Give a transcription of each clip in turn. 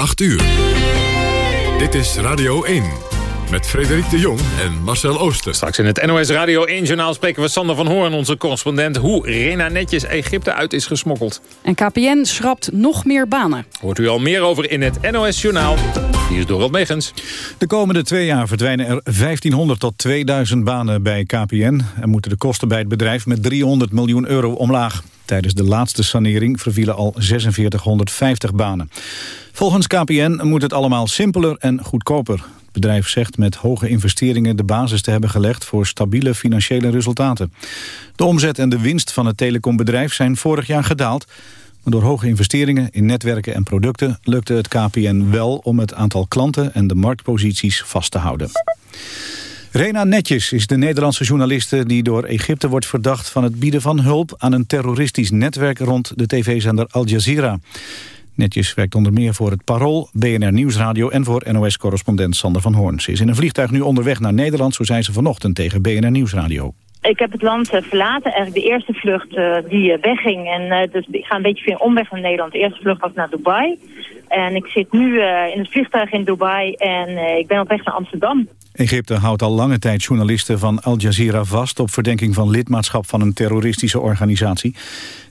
8 uur. Dit is Radio 1. Met Frederik de Jong en Marcel Ooster. Straks in het NOS Radio 1-journaal spreken we Sander van Hoorn, onze correspondent... hoe Rena netjes Egypte uit is gesmokkeld. En KPN schrapt nog meer banen. Hoort u al meer over in het NOS-journaal. Hier is Dorot Megens. De komende twee jaar verdwijnen er 1500 tot 2000 banen bij KPN... en moeten de kosten bij het bedrijf met 300 miljoen euro omlaag. Tijdens de laatste sanering vervielen al 4650 banen. Volgens KPN moet het allemaal simpeler en goedkoper. Het bedrijf zegt met hoge investeringen de basis te hebben gelegd voor stabiele financiële resultaten. De omzet en de winst van het telecombedrijf zijn vorig jaar gedaald. Maar door hoge investeringen in netwerken en producten lukte het KPN wel om het aantal klanten en de marktposities vast te houden. Rena Netjes is de Nederlandse journaliste die door Egypte wordt verdacht van het bieden van hulp aan een terroristisch netwerk rond de tv-zender Al Jazeera. Netjes werkt onder meer voor het Parool, BNR Nieuwsradio en voor NOS-correspondent Sander van Hoorn. Ze is in een vliegtuig nu onderweg naar Nederland, zo zei ze vanochtend tegen BNR Nieuwsradio. Ik heb het land eh, verlaten, eigenlijk de eerste vlucht uh, die uh, wegging. En dus ik ga een beetje via een omweg naar Nederland. De eerste vlucht was naar Dubai. En ik zit nu in het vliegtuig in Dubai en ik ben op weg naar Amsterdam. Egypte houdt al lange tijd journalisten van Al Jazeera vast... op verdenking van lidmaatschap van een terroristische organisatie.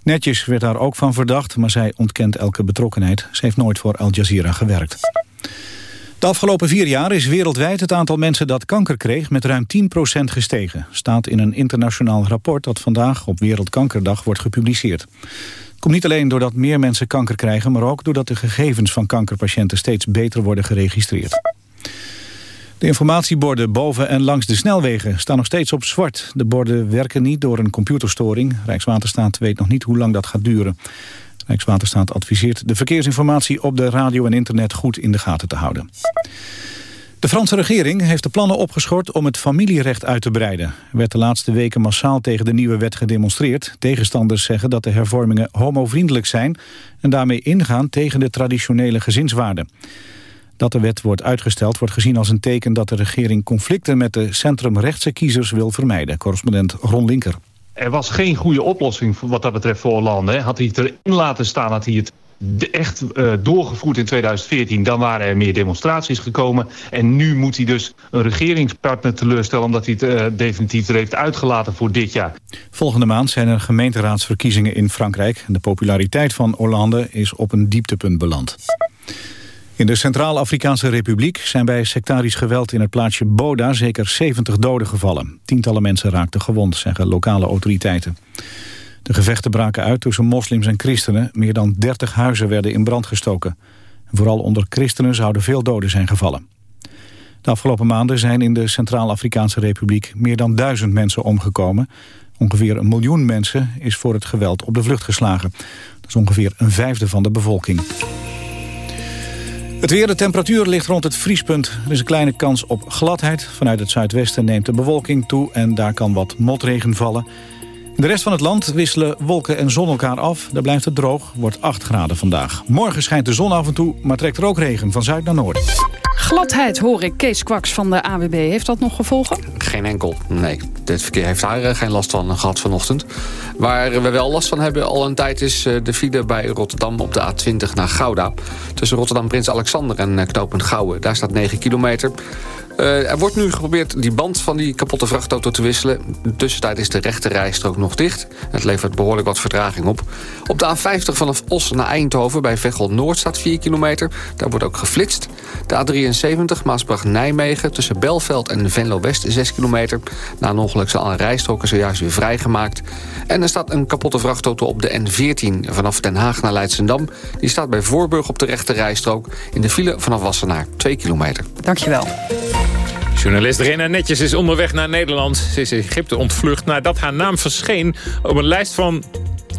Netjes werd daar ook van verdacht, maar zij ontkent elke betrokkenheid. Ze heeft nooit voor Al Jazeera gewerkt. De afgelopen vier jaar is wereldwijd het aantal mensen dat kanker kreeg met ruim 10% gestegen. Staat in een internationaal rapport dat vandaag op Wereldkankerdag wordt gepubliceerd. Het komt niet alleen doordat meer mensen kanker krijgen, maar ook doordat de gegevens van kankerpatiënten steeds beter worden geregistreerd. De informatieborden boven en langs de snelwegen staan nog steeds op zwart. De borden werken niet door een computerstoring. Rijkswaterstaat weet nog niet hoe lang dat gaat duren. Rijkswaterstaat adviseert de verkeersinformatie op de radio en internet goed in de gaten te houden. De Franse regering heeft de plannen opgeschort om het familierecht uit te breiden. Er werd de laatste weken massaal tegen de nieuwe wet gedemonstreerd. Tegenstanders zeggen dat de hervormingen homovriendelijk zijn... en daarmee ingaan tegen de traditionele gezinswaarden. Dat de wet wordt uitgesteld wordt gezien als een teken dat de regering conflicten met de centrumrechtse kiezers wil vermijden. Correspondent Ron Linker. Er was geen goede oplossing wat dat betreft voor Hollande. Had hij het erin laten staan, had hij het echt uh, doorgevoerd in 2014... dan waren er meer demonstraties gekomen. En nu moet hij dus een regeringspartner teleurstellen... omdat hij het uh, definitief er heeft uitgelaten voor dit jaar. Volgende maand zijn er gemeenteraadsverkiezingen in Frankrijk. De populariteit van Hollande is op een dieptepunt beland. In de Centraal-Afrikaanse Republiek zijn bij sectarisch geweld in het plaatsje Boda zeker 70 doden gevallen. Tientallen mensen raakten gewond, zeggen lokale autoriteiten. De gevechten braken uit tussen moslims en christenen. Meer dan 30 huizen werden in brand gestoken. vooral onder christenen zouden veel doden zijn gevallen. De afgelopen maanden zijn in de Centraal-Afrikaanse Republiek meer dan duizend mensen omgekomen. Ongeveer een miljoen mensen is voor het geweld op de vlucht geslagen. Dat is ongeveer een vijfde van de bevolking. Het weer, de temperatuur ligt rond het vriespunt. Er is een kleine kans op gladheid. Vanuit het zuidwesten neemt de bewolking toe en daar kan wat motregen vallen. De rest van het land wisselen wolken en zon elkaar af. Daar blijft het droog, wordt 8 graden vandaag. Morgen schijnt de zon af en toe, maar trekt er ook regen van zuid naar noord. Gladheid hoor ik. Kees Kwaks van de AWB. Heeft dat nog gevolgen? Geen enkel, nee. Dit verkeer heeft daar eh, geen last van gehad vanochtend. Waar we wel last van hebben al een tijd is eh, de file bij Rotterdam op de A20 naar Gouda. Tussen Rotterdam Prins Alexander en eh, knooppunt Gouwen. Daar staat 9 kilometer. Uh, er wordt nu geprobeerd die band van die kapotte vrachtauto te wisselen. Tussentijd is de rechte rijstrook nog dicht. Het levert behoorlijk wat vertraging op. Op de A50 vanaf Os naar Eindhoven bij Veghel Noord staat 4 kilometer. Daar wordt ook geflitst. De A73 Maasbracht-Nijmegen tussen Belveld en Venlo-West 6 kilometer. Na een ongeluk zijn alle rijstroken zojuist weer vrijgemaakt. En er staat een kapotte vrachtauto op de N14 vanaf Den Haag naar Leidsendam. Die staat bij Voorburg op de rechte rijstrook. In de file vanaf Wassenaar 2 kilometer. Dankjewel. Journalist Rena Netjes is onderweg naar Nederland. Ze is Egypte ontvlucht nadat haar naam verscheen op een lijst van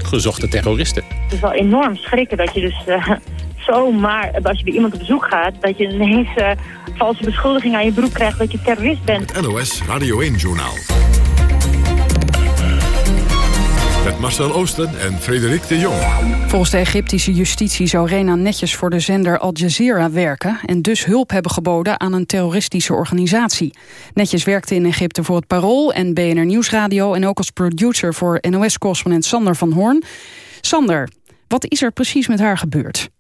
gezochte terroristen. Het is wel enorm schrikken dat je dus uh, zomaar, als je bij iemand op bezoek gaat... dat je ineens uh, valse beschuldiging aan je broek krijgt dat je terrorist bent. Het NOS Radio 1-journaal. Met Marcel Oosten en Frederik de Jong. Volgens de Egyptische justitie zou Rena netjes voor de zender Al Jazeera werken... en dus hulp hebben geboden aan een terroristische organisatie. Netjes werkte in Egypte voor het Parool en BNR Nieuwsradio... en ook als producer voor NOS-correspondent Sander van Hoorn. Sander, wat is er precies met haar gebeurd?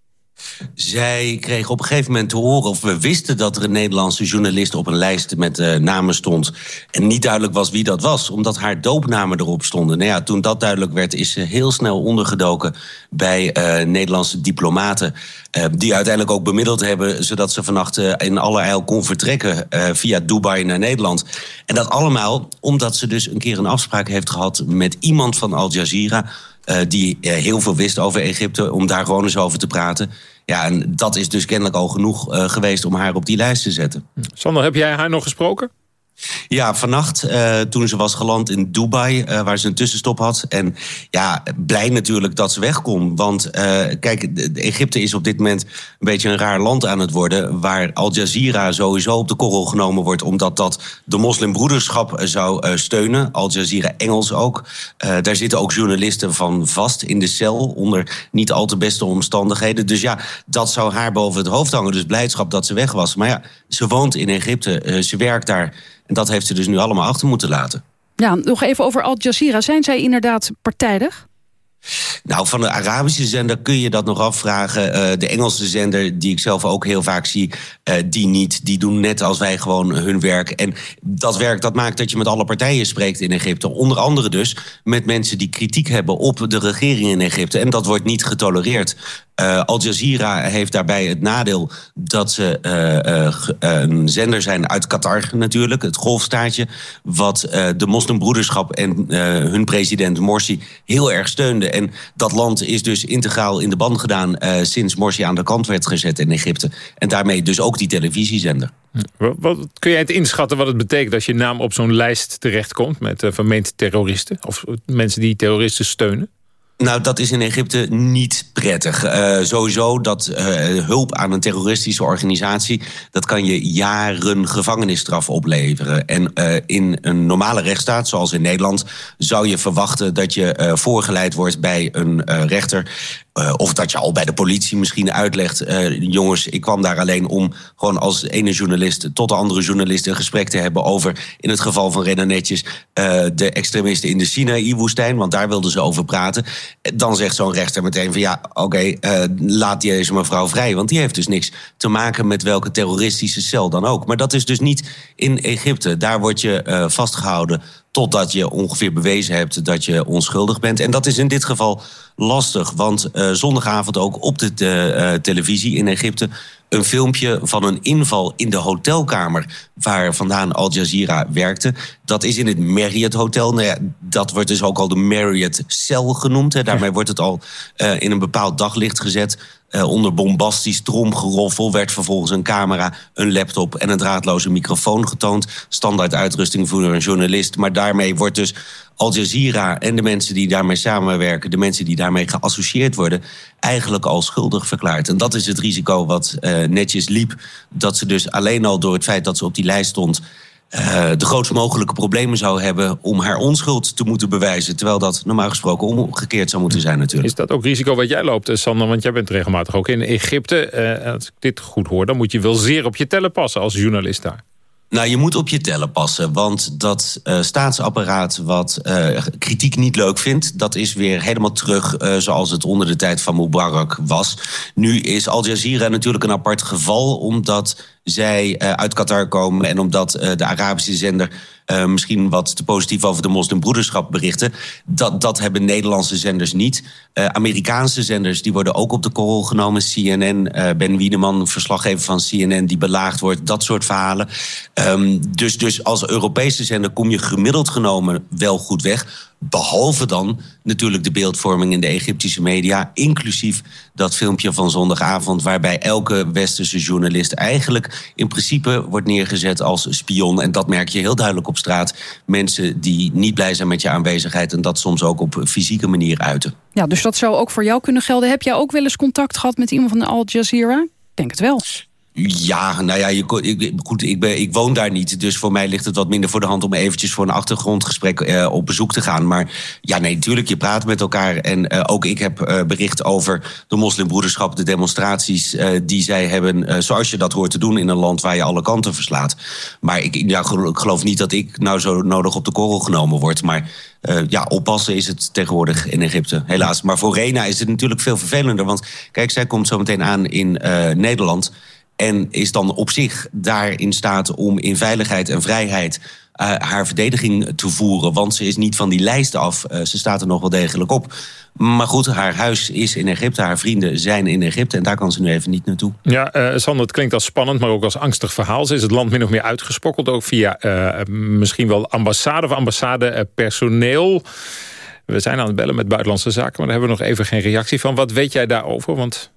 Zij kregen op een gegeven moment te horen, of we wisten dat er een Nederlandse journalist op een lijst met uh, namen stond. En niet duidelijk was wie dat was, omdat haar doopnamen erop stonden. Nou ja, toen dat duidelijk werd, is ze heel snel ondergedoken bij uh, Nederlandse diplomaten. Uh, die uiteindelijk ook bemiddeld hebben, zodat ze vannacht in allerijl kon vertrekken via Dubai naar Nederland. En dat allemaal omdat ze dus een keer een afspraak heeft gehad met iemand van Al Jazeera. die heel veel wist over Egypte, om daar gewoon eens over te praten. Ja, en dat is dus kennelijk al genoeg uh, geweest om haar op die lijst te zetten. Sander, heb jij haar nog gesproken? Ja, vannacht uh, toen ze was geland in Dubai, uh, waar ze een tussenstop had. En ja, blij natuurlijk dat ze weg kon. Want uh, kijk, Egypte is op dit moment een beetje een raar land aan het worden... waar Al Jazeera sowieso op de korrel genomen wordt... omdat dat de moslimbroederschap zou steunen. Al Jazeera Engels ook. daar zitten ook journalisten van vast in de cel... onder niet al te beste omstandigheden. Dus ja, dat zou haar boven het hoofd hangen. Dus blijdschap dat ze weg was. Maar ja, ze woont in Egypte, ze werkt daar... En dat heeft ze dus nu allemaal achter moeten laten. Ja, nog even over Al Jazeera. Zijn zij inderdaad partijdig? Nou, van de Arabische zender kun je dat nog afvragen. Uh, de Engelse zender, die ik zelf ook heel vaak zie, uh, die niet. Die doen net als wij gewoon hun werk. En dat werk dat maakt dat je met alle partijen spreekt in Egypte. Onder andere dus met mensen die kritiek hebben op de regering in Egypte. En dat wordt niet getolereerd. Uh, Al Jazeera heeft daarbij het nadeel dat ze uh, uh, een zender zijn uit Qatar natuurlijk, het golfstaatje, wat de moslimbroederschap en hun president Morsi heel erg steunde. En dat land is dus integraal in de band gedaan sinds Morsi aan de kant werd gezet in Egypte. En daarmee dus ook die televisiezender. Wat, wat, kun jij het inschatten wat het betekent als je naam op zo'n lijst terechtkomt met vermeend terroristen of mensen die terroristen steunen? Nou, dat is in Egypte niet prettig. Uh, sowieso dat uh, hulp aan een terroristische organisatie... dat kan je jaren gevangenisstraf opleveren. En uh, in een normale rechtsstaat, zoals in Nederland... zou je verwachten dat je voorgeleid wordt bij een rechter... Of dat je al bij de politie misschien uitlegt... Jongens, ik kwam daar alleen om gewoon als ene journalist... tot de andere journalist een gesprek te hebben over... in het geval van Renner Netjes... Uh, de extremisten in de Sinaï-woestijn, want daar wilden ze over praten. Dan zegt zo'n rechter meteen van ja, oké, okay, laat deze mevrouw vrij... want die heeft dus niks te maken met welke terroristische cel dan ook. Maar dat is dus niet in Egypte. Daar word je vastgehouden totdat je ongeveer bewezen hebt dat je onschuldig bent. En dat is in dit geval lastig, want uh, zondagavond ook op de te, televisie in Egypte een filmpje van een inval in de hotelkamer waar vandaan Al Jazeera werkte. Dat is in het Marriott Hotel. Nou ja, dat wordt dus ook al de Marriott cel genoemd. Hè. Daarmee wordt het al uh, in een bepaald daglicht gezet. Uh, onder bombastisch tromgeroffel werd vervolgens een camera, een laptop en een draadloze microfoon getoond. Standaard uitrusting voor een journalist. Maar daarmee wordt dus Al Jazeera en de mensen die daarmee samenwerken, de mensen die daarmee geassocieerd worden, eigenlijk al schuldig verklaard. En dat is het risico wat uh, netjes liep. Dat ze dus alleen al door het feit dat ze op die lijst stond. Uh, de grootst mogelijke problemen zou hebben om haar onschuld te moeten bewijzen. Terwijl dat normaal gesproken omgekeerd zou moeten zijn natuurlijk. Is dat ook risico wat jij loopt, Sander? Want jij bent regelmatig ook in Egypte. Uh, als ik dit goed hoor, dan moet je wel zeer op je tellen passen als journalist daar. Nou, je moet op je tellen passen. Want dat uh, staatsapparaat wat uh, kritiek niet leuk vindt... dat is weer helemaal terug uh, zoals het onder de tijd van Mubarak was. Nu is Al Jazeera natuurlijk een apart geval... omdat zij uit Qatar komen en omdat de Arabische zender... Uh, misschien wat te positief over de moslimbroederschap berichten. Dat, dat hebben Nederlandse zenders niet. Uh, Amerikaanse zenders die worden ook op de korrel genomen. CNN, uh, Ben Wiedemann, verslaggever van CNN, die belaagd wordt. Dat soort verhalen. Um, dus, dus als Europese zender kom je gemiddeld genomen wel goed weg. Behalve dan natuurlijk de beeldvorming in de Egyptische media... inclusief dat filmpje van zondagavond... waarbij elke westerse journalist eigenlijk in principe wordt neergezet als spion. En dat merk je heel duidelijk op straat. Mensen die niet blij zijn met je aanwezigheid... en dat soms ook op fysieke manier uiten. Ja, dus dat zou ook voor jou kunnen gelden. Heb jij ook wel eens contact gehad met iemand van Al Jazeera? Denk het wel. Ja, nou ja, ik, goed, ik, ben, ik woon daar niet. Dus voor mij ligt het wat minder voor de hand om eventjes voor een achtergrondgesprek eh, op bezoek te gaan. Maar ja, nee, natuurlijk, je praat met elkaar. En uh, ook ik heb uh, bericht over de moslimbroederschap, de demonstraties die zij hebben. zoals je dat hoort te doen in een land waar je alle kanten verslaat. Maar ik, ja, geloof niet dat ik nou zo nodig op de korrel genomen word. Maar ja, oppassen is het tegenwoordig in Egypte, helaas. Maar voor Rena is het natuurlijk veel vervelender. Want kijk, zij komt zo meteen aan in Nederland. En is dan op zich daar in staat om in veiligheid en vrijheid uh, haar verdediging te voeren. Want ze is niet van die lijst af. Uh, ze staat er nog wel degelijk op. Maar goed, haar huis is in Egypte. Haar vrienden zijn in Egypte. En daar kan ze nu even niet naartoe. Ja, uh, Sander, het klinkt als spannend, maar ook als angstig verhaal. Ze is het land min of meer uitgesprokkeld. Ook via misschien wel ambassade of ambassadepersoneel. We zijn aan het bellen met Buitenlandse Zaken. Maar daar hebben we nog even geen reactie van. Wat weet jij daarover? Want...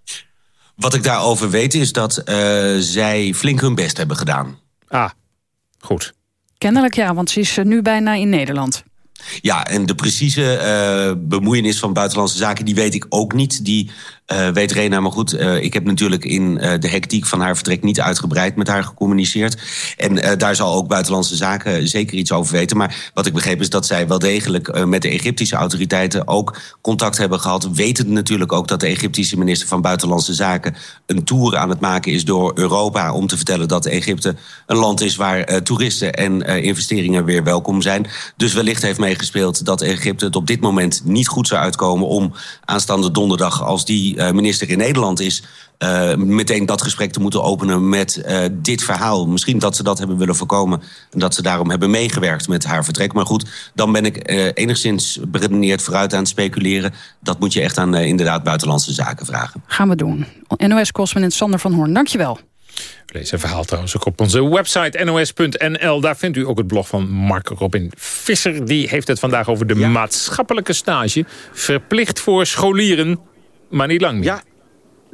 Wat ik daarover weet is dat uh, zij flink hun best hebben gedaan. Ah, goed. Kennelijk ja, want ze is nu bijna in Nederland. Ja, en de precieze uh, bemoeienis van buitenlandse zaken... die weet ik ook niet. Die uh, weet Rena, maar goed, uh, ik heb natuurlijk in uh, de hectiek van haar vertrek niet uitgebreid met haar gecommuniceerd. En daar zal ook Buitenlandse Zaken zeker iets over weten. Maar wat ik begreep is dat zij wel degelijk met de Egyptische autoriteiten ook contact hebben gehad. Wetend natuurlijk ook dat de Egyptische minister van Buitenlandse Zaken een tour aan het maken is door Europa. Om te vertellen dat Egypte een land is waar toeristen en investeringen weer welkom zijn. Dus wellicht heeft meegespeeld dat Egypte het op dit moment niet goed zou uitkomen om aanstaande donderdag als die uh, minister in Nederland is... Uh, meteen dat gesprek te moeten openen met uh, dit verhaal. Misschien dat ze dat hebben willen voorkomen... en dat ze daarom hebben meegewerkt met haar vertrek. Maar goed, dan ben ik enigszins beredeneerd vooruit aan het speculeren. Dat moet je echt aan inderdaad buitenlandse zaken vragen. Gaan we doen. NOS-correspondent Sander van Hoorn, dankjewel. Lees een verhaal trouwens ook op onze website nos.nl. Daar vindt u ook het blog van Mark Robin Visser. Die heeft het vandaag over de ja. maatschappelijke stage. Verplicht voor scholieren maar niet lang meer. Ja,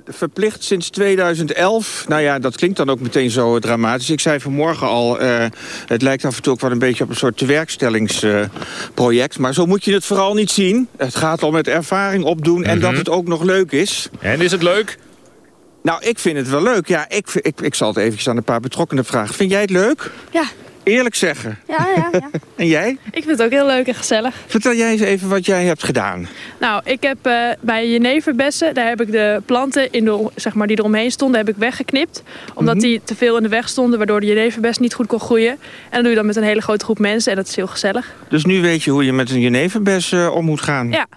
verplicht sinds 2011. Nou ja, dat klinkt dan ook meteen zo dramatisch. Ik zei vanmorgen al, uh, het lijkt af en toe ook wel een beetje op een soort tewerkstellingsproject. Uh, maar zo moet je het vooral niet zien. Het gaat om het ervaring opdoen mm -hmm. en dat het ook nog leuk is. En is het leuk? Nou, ik vind het wel leuk. Ja, ik, ik, ik zal het eventjes aan een paar betrokkenen vragen. Vind jij het leuk? Ja. Eerlijk zeggen. Ja, ja, ja. en jij? Ik vind het ook heel leuk en gezellig. Vertel jij eens even wat jij hebt gedaan. Nou, ik heb uh, bij jeneverbessen, daar heb ik de planten in de, zeg maar, die eromheen stonden, heb ik weggeknipt. Omdat mm -hmm. die te veel in de weg stonden, waardoor de jeneverbes niet goed kon groeien. En dat doe je dan met een hele grote groep mensen en dat is heel gezellig. Dus nu weet je hoe je met een jeneverbes uh, om moet gaan? Ja.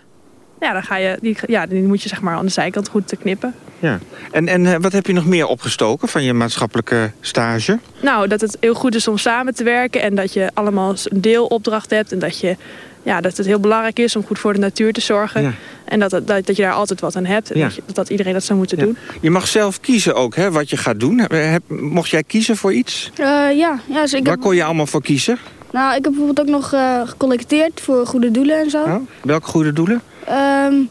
Ja, dan ga je, die, ja, die moet je zeg maar aan de zijkant goed knippen. Ja. En, en uh, wat heb je nog meer opgestoken van je maatschappelijke stage? Nou, dat het heel goed is om samen te werken en dat je allemaal een deelopdracht hebt. En dat, je, ja, dat het heel belangrijk is om goed voor de natuur te zorgen. Ja. En dat, dat, dat je daar altijd wat aan hebt. En ja. dat, je, dat, iedereen dat zou moeten ja. doen. Je mag zelf kiezen ook, hè, wat je gaat doen. Heb, mocht jij kiezen voor iets? Uh, ja. ja dus ik Waar heb... kon je allemaal voor kiezen? Nou, ik heb bijvoorbeeld ook nog uh, gecollecteerd voor goede doelen en zo. Oh, welke goede doelen? Um,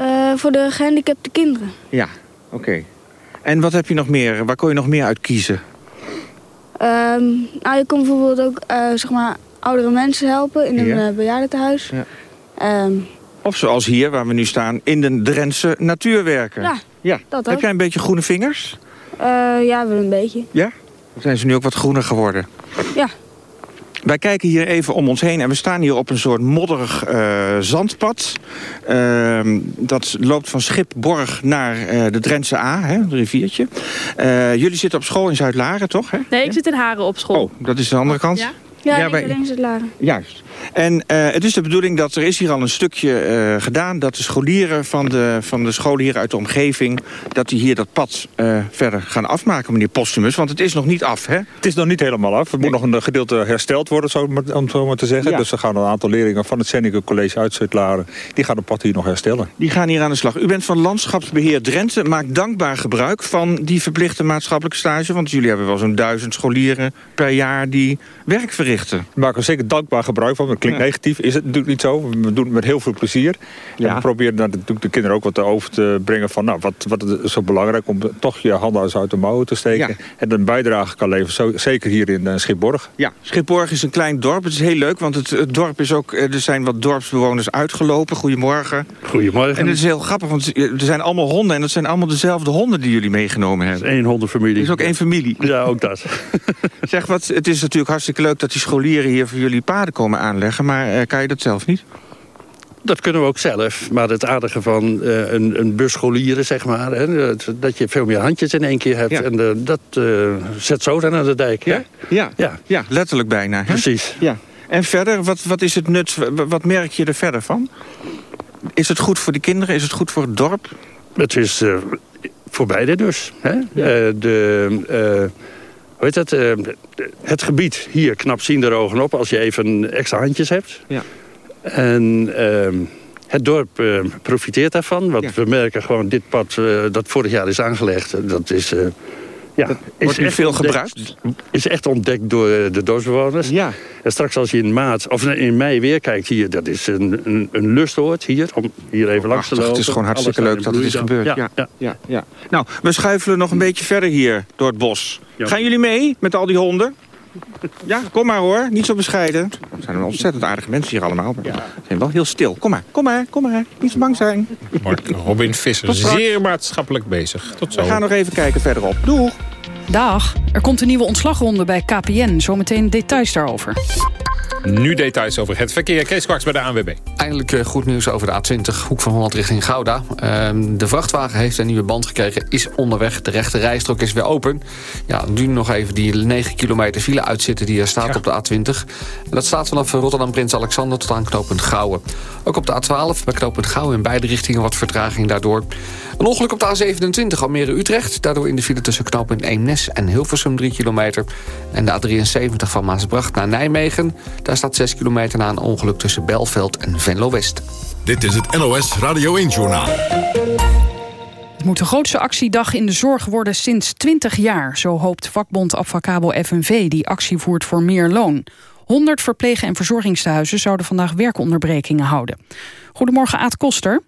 uh, voor de gehandicapte kinderen. Ja, oké. Okay. En wat heb je nog meer? Waar kon je nog meer uit kiezen? Um, nou, je kon bijvoorbeeld ook uh, zeg maar, oudere mensen helpen in een ja. uh, bejaardentehuis. Ja. Um, of zoals hier, waar we nu staan, in de Drentse natuurwerken. Ja, ja. dat Heb ook. jij een beetje groene vingers? ja, wel een beetje. Ja? Of zijn ze nu ook wat groener geworden? Ja. Wij kijken hier even om ons heen en we staan hier op een soort modderig uh, zandpad. Uh, dat loopt van Schipborg naar uh, de Drentse A, hè, het riviertje. Uh, jullie zitten op school in Zuid-Laren, toch? Hè? Nee, ik ja? zit in Haren op school. Oh, dat is de andere kant? Ja, ja, ja ik bij... in Zuid-Laren. Juist. En uh, het is de bedoeling dat er is hier al een stukje uh, gedaan... dat de scholieren van de, van de scholen hier uit de omgeving... dat die hier dat pad uh, verder gaan afmaken, meneer Postumus. Want het is nog niet af, hè? Het is nog niet helemaal af. Het nee. moet nog een gedeelte hersteld worden, zo, om zo maar te zeggen. Ja. Dus er gaan een aantal leerlingen van het Zennike College uit Zuid-Laren... die gaan het pad hier nog herstellen. Die gaan hier aan de slag. U bent van Landschapsbeheer Drenthe. Maakt dankbaar gebruik van die verplichte maatschappelijke stage. Want jullie hebben wel zo'n duizend scholieren per jaar die werk verrichten. We maken zeker dankbaar gebruik van Dat klinkt negatief, is het natuurlijk niet zo. We doen het met heel veel plezier. En we proberen dan natuurlijk de kinderen ook wat over te brengen van... nou, wat, wat is zo belangrijk om toch je handen uit de mouwen te steken. En een bijdrage kan leveren, zo, zeker hier in uh, Schipborg. Ja, Schipborg is een klein dorp. Het is heel leuk, want het, het, dorp is ook... er zijn wat dorpsbewoners uitgelopen. Goedemorgen. Goedemorgen. En het is heel grappig, want er zijn allemaal honden... en dat zijn allemaal dezelfde honden die jullie meegenomen hebben. Het is één hondenfamilie. Het is ook één familie. Ja, ook dat. zeg, wat, het is natuurlijk hartstikke leuk dat die scholieren hier voor jullie paden komen aanleggen. Maar uh, kan je dat zelf niet? Dat kunnen we ook zelf. Maar het aardige van uh, een, een bus scholieren, zeg maar... Hè, dat je veel meer handjes in één keer hebt. Ja. En uh, dat zet zo dan aan de dijk. Ja, ja. ja. ja letterlijk bijna. Hè? Precies. Ja. En verder, wat, wat is het nut? Wat merk je er verder van? Is het goed voor de kinderen? Is het goed voor het dorp? Het is voor beide dus. Hè? De Weet het, uh, het gebied hier knap zien de ogen op als je even extra handjes hebt. Ja. En uh, het dorp uh, profiteert daarvan. Want ja. we merken gewoon dit pad uh, dat vorig jaar is aangelegd. Dat is ja, dat wordt is veel gebruikt? Is echt ontdekt door de dorpsbewoners. Ja. En straks als je in maart of in mei weer kijkt hier, dat is een, een, een lustoord hier, om hier even langs te lopen. Het is gewoon hartstikke leuk dat het is gebeurd. Ja, ja. Ja. ja, ja. Nou, we schuifelen nog een beetje verder hier door het bos. Gaan jullie mee met al die honden? Ja, kom maar hoor. Niet zo bescheiden. Er zijn ontzettend aardige mensen hier allemaal. Maar ja. zijn wel heel stil. Kom maar, kom maar, kom maar. Niet zo bang zijn. Robin Visser, zeer maatschappelijk bezig. Tot zo. We gaan nog even kijken verderop. Doeg! Dag. Er komt een nieuwe ontslagronde bij KPN. Zometeen details daarover. Nu details over het verkeer. Kees Kwaks bij de ANWB. Eindelijk uh, goed nieuws over de A20, hoek van Holland richting Gouda. Uh, de vrachtwagen heeft een nieuwe band gekregen, is onderweg. De rechte rijstrook is weer open. Ja, nu nog even die 9 kilometer file uitzitten die er staat ja. op de A20. En dat staat vanaf Rotterdam Prins Alexander tot aan knooppunt Gouwen. Ook op de A12 bij knooppunt Gouwen in beide richtingen wat vertraging daardoor. Een ongeluk op de A27 Almere-Utrecht. Daardoor in de file tussen knooppunt Eemnes en Hilversum 3 kilometer. En de A73 van Maasbracht naar Nijmegen. Daar staat 6 kilometer na een ongeluk tussen Belveld en Venlo-West. Dit is het NOS Radio 1-journaal. Het moet de grootste actiedag in de zorg worden sinds 20 jaar. Zo hoopt vakbond Avacabo FNV die actie voert voor meer loon. 100 verplegen- en verzorgingstehuizen zouden vandaag werkonderbrekingen houden. Goedemorgen Aad Koster.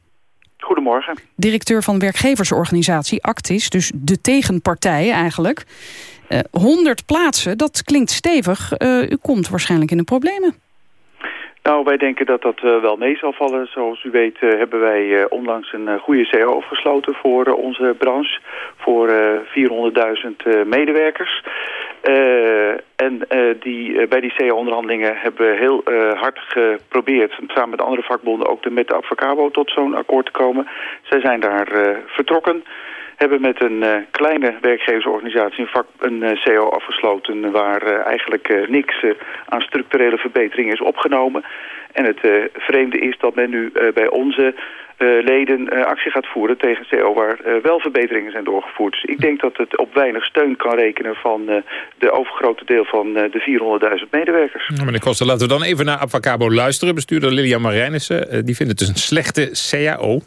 Goedemorgen. Directeur van werkgeversorganisatie Actis, dus de tegenpartij eigenlijk. Uh, 100 plaatsen, dat klinkt stevig. Uh, u komt waarschijnlijk in de problemen. Nou, wij denken dat dat uh, wel mee zal vallen. Zoals u weet uh, hebben wij uh, onlangs een goede CO afgesloten voor onze branche. Voor 400.000 medewerkers. En die, bij die CO-onderhandelingen hebben heel hard geprobeerd... samen met andere vakbonden ook de, met de Avocabo tot zo'n akkoord te komen. Zij zijn daar vertrokken hebben met een kleine werkgeversorganisatie een, vak, een CO afgesloten... waar eigenlijk niks aan structurele verbetering is opgenomen. En het vreemde is dat men nu bij onze leden actie gaat voeren tegen CO... waar wel verbeteringen zijn doorgevoerd. Dus ik denk dat het op weinig steun kan rekenen van de overgrote deel van de 400.000 medewerkers. Ja, meneer Koster, laten we dan even naar Avacabo luisteren. Bestuurder Lilian Marijnissen, die vindt het dus een slechte CAO.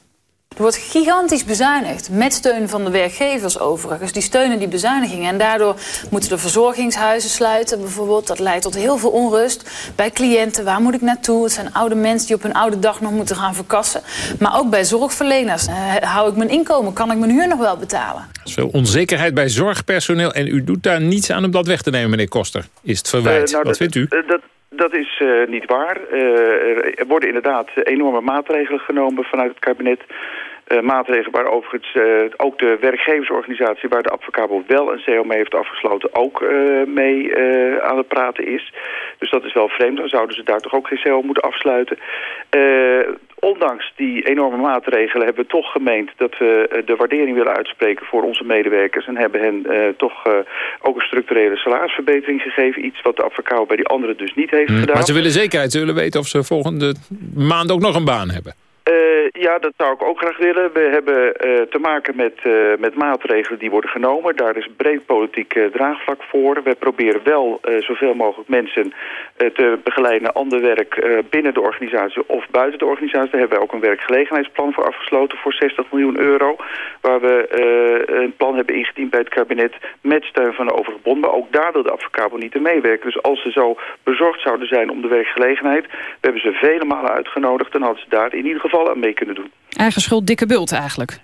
Er wordt gigantisch bezuinigd, met steun van de werkgevers overigens. Die steunen die bezuinigingen. En daardoor moeten de verzorgingshuizen sluiten bijvoorbeeld. Dat leidt tot heel veel onrust bij cliënten. Waar moet ik naartoe? Het zijn oude mensen die op hun oude dag nog moeten gaan verkassen. Maar ook bij zorgverleners. Uh, hou ik mijn inkomen? Kan ik mijn huur nog wel betalen? Er is veel onzekerheid bij zorgpersoneel. En u doet daar niets aan om dat weg te nemen, meneer Koster. Is het verwijt? Uh, nou, Wat vindt u? Uh, dat dat is uh, niet waar. Uh, er worden inderdaad enorme maatregelen genomen vanuit het kabinet. Uh, maatregelen waar overigens ook de werkgeversorganisatie... waar de Advocabo wel een CO mee heeft afgesloten... ook mee aan het praten is. Dus dat is wel vreemd. Dan zouden ze daar toch ook geen CO moeten afsluiten ondanks die enorme maatregelen hebben we toch gemeend dat we de waardering willen uitspreken voor onze medewerkers. En hebben hen uh, toch uh, ook een structurele salarisverbetering gegeven. Iets wat de Avacabo bij die anderen dus niet heeft mm, gedaan. Maar ze willen zekerheid, ze willen weten of ze volgende maand ook nog een baan hebben. Uh, ja, dat zou ik ook graag willen. We hebben uh, te maken met, uh, met maatregelen die worden genomen. Daar is breed politiek draagvlak voor. We proberen wel zoveel mogelijk mensen te begeleiden naar ander werk binnen de organisatie of buiten de organisatie. Daar hebben we ook een werkgelegenheidsplan voor afgesloten voor 60 miljoen euro. Waar we een plan hebben ingediend bij het kabinet met steun van de overige. Maar ook daar wil de advocabo niet aan meewerken. Dus als ze zo bezorgd zouden zijn om de werkgelegenheid, we hebben ze vele malen uitgenodigd, dan hadden ze daar in ieder geval mee kunnen doen. Eigen schuld, dikke bult eigenlijk.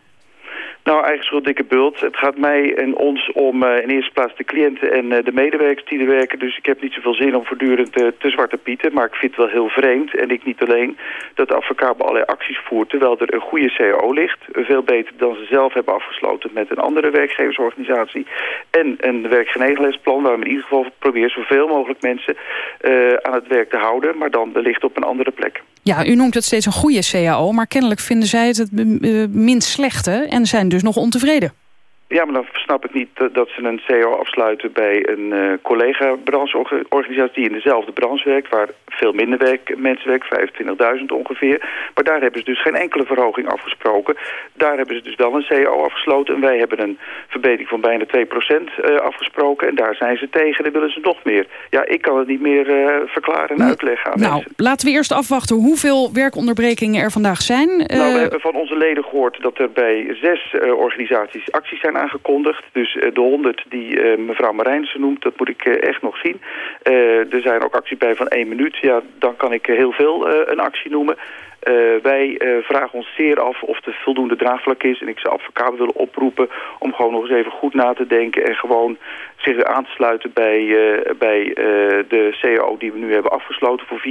Nou, eigen schuld, dikke bult. Het gaat mij en ons om uh, in eerste plaats de cliënten en uh, de medewerkers die er werken. Dus ik heb niet zoveel zin om voortdurend uh, te zwarte pieten. Maar ik vind het wel heel vreemd, en ik niet alleen, dat de advocaat allerlei acties voert... terwijl er een goede CAO ligt. Veel beter dan ze zelf hebben afgesloten met een andere werkgeversorganisatie. En een werkgenegenheidsplan waar we in ieder geval proberen zoveel mogelijk mensen aan het werk te houden. Maar dan wellicht op een andere plek. Ja, u noemt het steeds een goede CAO, maar kennelijk vinden zij het het minst slechte... en zijn dus nog ontevreden. Ja, maar dan snap ik niet dat ze een CEO afsluiten bij een uh, collega-brancheorganisatie die in dezelfde branche werkt, waar veel minder werk, mensen werken, 25.000 ongeveer. Maar daar hebben ze dus geen enkele verhoging afgesproken. Daar hebben ze dus wel een CEO afgesloten en wij hebben een verbetering van bijna 2% uh, afgesproken en daar zijn ze tegen en willen ze nog meer. Ja, ik kan het niet meer uh, verklaren en uitleggen aan nou, mensen. laten we eerst afwachten hoeveel werkonderbrekingen er vandaag zijn. Nou, we hebben van onze leden gehoord dat er bij zes organisaties acties zijn aangekondigd. Dus uh, de 100 die uh, mevrouw Marijnse noemt, dat moet ik uh, echt nog zien. er zijn ook acties bij van één minuut. Ja, dan kan ik heel veel een actie noemen. Uh, wij uh, vragen ons zeer af of er voldoende draagvlak is. En ik zou advocaten willen oproepen om gewoon nog eens even goed na te denken... en gewoon zich weer aan te sluiten bij, uh, bij de CAO die we nu hebben afgesloten voor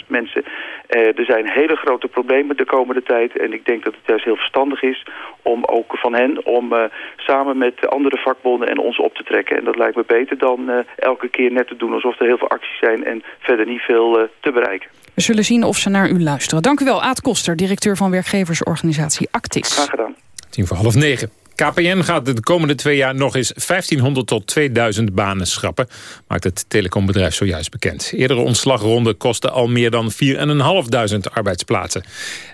400.000 mensen. er zijn hele grote problemen de komende tijd. En ik denk dat het juist heel verstandig is om ook van hen... om samen met andere vakbonden en ons op te trekken. En dat lijkt me beter dan elke keer net te doen alsof er heel veel acties zijn... en verder niet veel te bereiken. We zullen zien of ze naar u luisteren. Dank u wel, Aad Koster, directeur van werkgeversorganisatie Actis. Graag gedaan. Tien voor half negen. KPN gaat de komende twee jaar nog eens 1500 tot 2000 banen schrappen, maakt het telecombedrijf zojuist bekend. Eerdere ontslagronde kostte al meer dan 4.500 arbeidsplaatsen.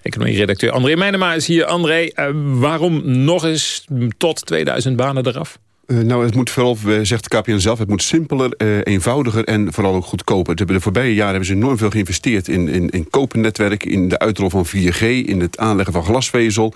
Economie-redacteur André Meijnema is hier. André, uh, waarom nog eens tot 2000 banen eraf? Uh, nou, het moet vooral, zegt de KPN zelf, het moet simpeler, uh, eenvoudiger en vooral ook goedkoper. De voorbije jaren hebben ze enorm veel geïnvesteerd in, in, in kopennetwerk, in de uitrol van 4G, in het aanleggen van glasvezel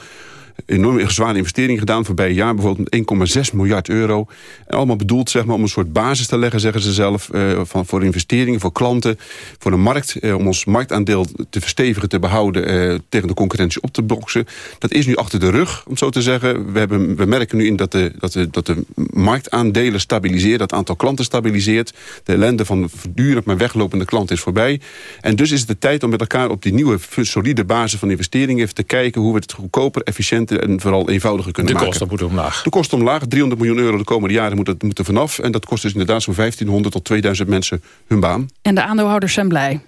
enorm zware investering gedaan. Voorbij jaar bijvoorbeeld met 1,6 miljard euro. En allemaal bedoeld zeg maar, om een soort basis te leggen, zeggen ze zelf. Uh, van, voor investeringen, voor klanten, voor de markt. Uh, om ons marktaandeel te verstevigen, te behouden. Uh, tegen de concurrentie op te boksen. Dat is nu achter de rug, om zo te zeggen. We, hebben, we merken nu in dat de, dat, de, dat de marktaandelen stabiliseren. Dat aantal klanten stabiliseert. De ellende van voortdurend maar weglopende klanten is voorbij. En dus is het de tijd om met elkaar op die nieuwe solide basis van investeringen even te kijken hoe we het goedkoper, efficiënter en vooral eenvoudiger kunnen de maken. De kosten moeten omlaag. De kosten omlaag. 300 miljoen euro de komende jaren moeten moet er vanaf. En dat kost dus inderdaad zo'n 1500 tot 2000 mensen hun baan. En de aandeelhouders zijn blij.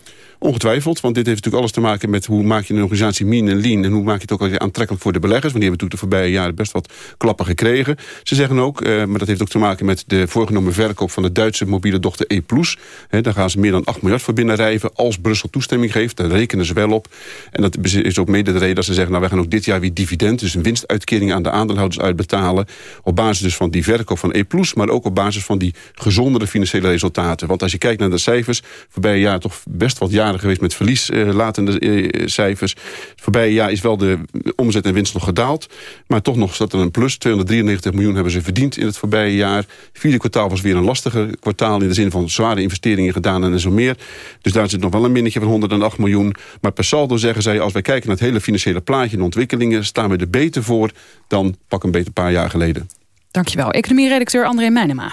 Ongetwijfeld, want dit heeft natuurlijk alles te maken met hoe maak je een organisatie mean en lean en hoe maak je het ook aantrekkelijk voor de beleggers. Want die hebben natuurlijk de voorbije jaren best wat klappen gekregen. Ze zeggen ook, eh, maar dat heeft ook te maken met de voorgenomen verkoop van de Duitse mobiele dochter E+. Daar gaan ze meer dan 8 miljard voor binnenrijven als Brussel toestemming geeft. Daar rekenen ze wel op. En dat is ook mede de reden dat ze zeggen, nou wij gaan ook dit jaar weer dividend, dus een winstuitkering aan de aandeelhouders uitbetalen. Op basis dus van die verkoop van E+, maar ook op basis van die gezondere financiële resultaten. Want als je kijkt naar de cijfers, voorbije jaar toch best wat jaren geweest met verlies uh, latende uh, cijfers. Het voorbije jaar is wel de omzet en winst nog gedaald. Maar toch nog staat er een plus. 293 miljoen hebben ze verdiend in het voorbije jaar. Vierde kwartaal was weer een lastiger kwartaal... in de zin van zware investeringen gedaan en zo meer. Dus daar zit nog wel een minnetje van 108 miljoen. Maar per saldo zeggen zij... als wij kijken naar het hele financiële plaatje en ontwikkelingen... staan we er beter voor dan pak een beter paar jaar geleden. Dankjewel. Economie-redacteur André Meijnema.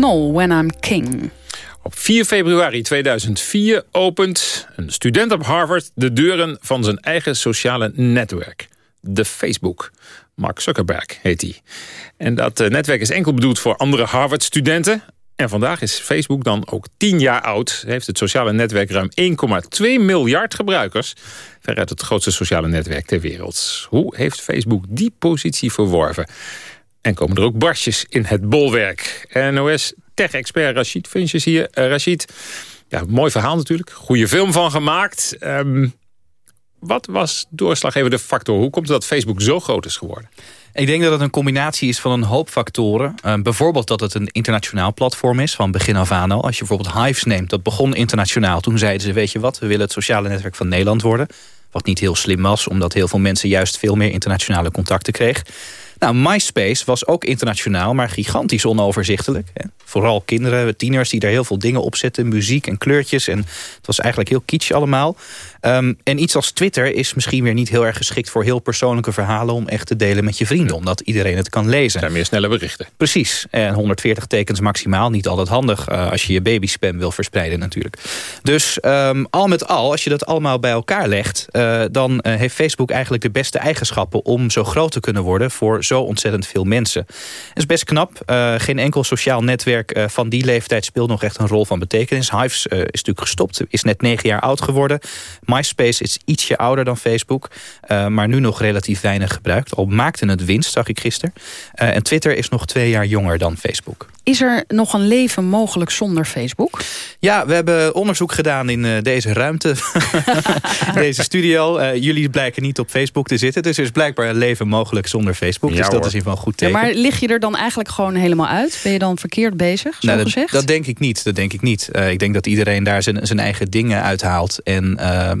Knol, When I'm King. Op 4 februari 2004 opent een student op Harvard de deuren van zijn eigen sociale netwerk. De Facebook. Mark Zuckerberg heet hij. En dat eh, netwerk is enkel bedoeld voor andere Harvard-studenten. En vandaag is Facebook dan ook 10 jaar oud. Heeft het sociale netwerk ruim 1,2 miljard gebruikers. Veruit het grootste sociale netwerk ter wereld. Hoe heeft Facebook die positie verworven? En komen er ook barstjes in het bolwerk. NOS tech-expert Rachid Finches hier. Rachid, ja, mooi verhaal natuurlijk. Goede film van gemaakt. Ehm, wat was doorslaggevende factor? Hoe komt het dat Facebook zo groot is geworden? Ik denk dat het een combinatie is van een hoop factoren. Uh, bijvoorbeeld dat het een internationaal platform is van begin af aan al. Als je bijvoorbeeld Hives neemt, dat begon internationaal. Toen zeiden ze, weet je wat, we willen het sociale netwerk van Nederland worden. Wat niet heel slim was, omdat heel veel mensen juist veel meer internationale contacten kregen. Nou, MySpace was ook internationaal, maar gigantisch onoverzichtelijk. Vooral kinderen, tieners die daar heel veel dingen op zetten. Muziek en kleurtjes. En het was eigenlijk heel kitsch allemaal. Um, en iets als Twitter is misschien weer niet heel erg geschikt... voor heel persoonlijke verhalen om echt te delen met je vrienden. Omdat iedereen het kan lezen. zijn meer snelle berichten. Precies. En 140 tekens maximaal. Niet altijd handig uh, als je je babyspam wil verspreiden natuurlijk. Dus um, al met al, als je dat allemaal bij elkaar legt... Uh, dan uh, heeft Facebook eigenlijk de beste eigenschappen... om zo groot te kunnen worden voor zo ontzettend veel mensen. Dat is best knap. Geen enkel sociaal netwerk van die leeftijd speelt nog echt een rol van betekenis. Hives is natuurlijk gestopt, is net negen jaar oud geworden. MySpace is ietsje ouder dan Facebook, uh, maar nu nog relatief weinig gebruikt. Al maakte het winst, zag ik gisteren. Uh, en Twitter is nog twee jaar jonger dan Facebook. Is er nog een leven mogelijk zonder Facebook? Ja, we hebben onderzoek gedaan in uh, deze ruimte. deze studio. Uh, jullie blijken niet op Facebook te zitten. Dus er is blijkbaar een leven mogelijk zonder Facebook. Ja, dus dat hoor. is in ieder geval goed teken. Ja, maar lig je er dan eigenlijk gewoon helemaal uit? Ben je dan verkeerd bezig, zo nou, gezegd? Dat, dat, denk ik niet. Dat denk ik niet. Uh, ik denk dat iedereen daar zijn, zijn eigen dingen uithaalt. En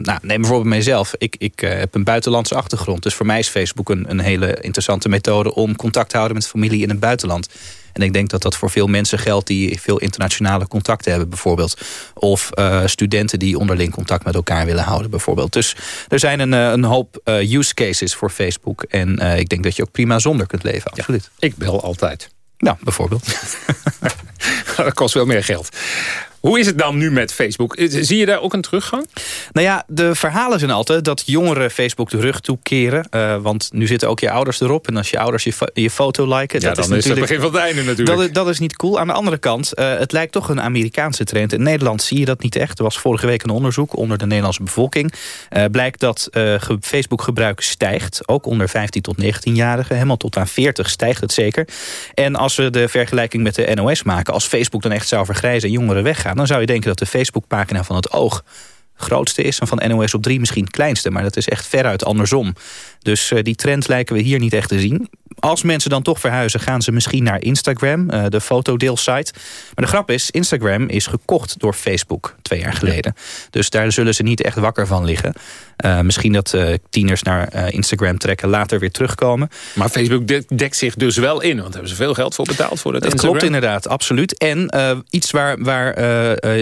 nou, neem bijvoorbeeld mijzelf. Ik, ik heb een buitenlandse achtergrond. Dus voor mij is Facebook een, een hele interessante methode... om contact te houden met familie in het buitenland. En ik denk dat dat voor veel mensen geldt die veel internationale contacten hebben bijvoorbeeld. Of uh, studenten die onderling contact met elkaar willen houden bijvoorbeeld. Dus er zijn een, een hoop uh, use cases voor Facebook. En uh, ik denk dat je ook prima zonder kunt leven, absoluut. Ja, ik bel altijd. Nou, bijvoorbeeld. dat kost wel meer geld. Hoe is het dan nu met Facebook? Zie je daar ook een teruggang? Nou ja, de verhalen zijn altijd dat jongeren Facebook de rug toekeren. Uh, want nu zitten ook je ouders erop. En als je ouders je, je foto liken... Ja, dat dan is, is het begin van het einde natuurlijk. Dat, dat, is niet cool. Aan de andere kant, uh, het lijkt toch een Amerikaanse trend. In Nederland zie je dat niet echt. Er was vorige week een onderzoek onder de Nederlandse bevolking. Uh, blijkt dat Facebook gebruik stijgt. Ook onder 15 tot 19-jarigen. Helemaal tot aan 40 stijgt het zeker. En als we de vergelijking met de NOS maken... als Facebook dan echt zou vergrijzen en jongeren weggaan dan zou je denken dat de Facebookpagina van het oog grootste is... en van NOS op 3 misschien kleinste. Maar dat is echt veruit andersom. Dus uh, die trend lijken we hier niet echt te zien. Als mensen dan toch verhuizen, gaan ze misschien naar Instagram, uh, de fotodeelsite. Maar de grap is, Instagram is gekocht door Facebook twee jaar geleden. Ja. Dus daar zullen ze niet echt wakker van liggen. Uh, misschien dat tieners naar Instagram trekken, later weer terugkomen. Maar Facebook dekt, dekt zich dus wel in, want hebben ze veel geld voor betaald voor dat, dat klopt inderdaad, absoluut. En iets waar, waar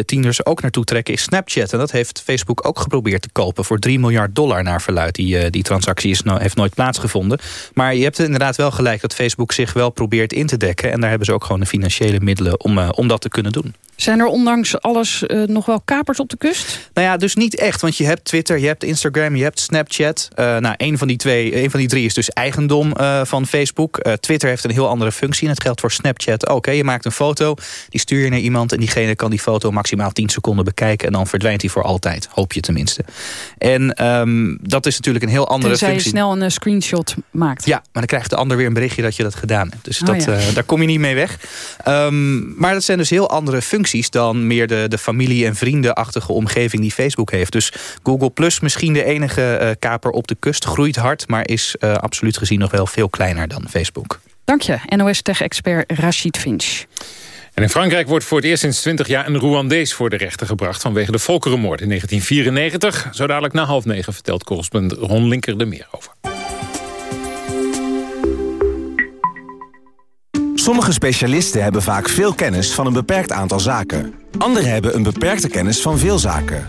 tieners ook naartoe trekken is Snapchat. En dat heeft Facebook ook geprobeerd te kopen voor 3 miljard dollar naar verluid. Die, die transactie is, heeft nooit plaatsgevonden. Maar je hebt inderdaad wel gelijk dat Facebook zich wel probeert in te dekken. En daar hebben ze ook gewoon de financiële middelen om, om dat te kunnen doen. Zijn er ondanks alles uh, nog wel kapers op de kust? Nou ja, dus niet echt. Want je hebt Twitter, je hebt Instagram, je hebt Snapchat. Uh, nou, een van die twee, een van die drie is dus eigendom uh, van Facebook. Twitter heeft een heel andere functie. En het geldt voor Snapchat ook. Hè. Je maakt een foto, die stuur je naar iemand... en diegene kan die foto maximaal 10 seconden bekijken... en dan verdwijnt hij voor altijd. Hoop je tenminste. En um, dat is natuurlijk een heel andere Tenzij functie. je snel een screenshot maakt. Ja, maar dan krijgt de ander weer een berichtje dat je dat gedaan hebt. Dus dat, oh, ja. daar kom je niet mee weg. Um, maar dat zijn dus heel andere functies dan meer de, de familie- en vriendenachtige omgeving die Facebook heeft. Dus Google Plus misschien de enige uh, kaper op de kust. Groeit hard, maar is uh, absoluut gezien nog wel veel kleiner dan Facebook. Dank je, NOS-tech-expert Rachid Finch. En in Frankrijk wordt voor het eerst sinds 20 jaar een Rwandees voor de rechter gebracht... vanwege de volkerenmoord in 1994. Zo dadelijk na half negen vertelt correspondent Ron Linker er meer over. Sommige specialisten hebben vaak veel kennis van een beperkt aantal zaken. Anderen hebben een beperkte kennis van veel zaken.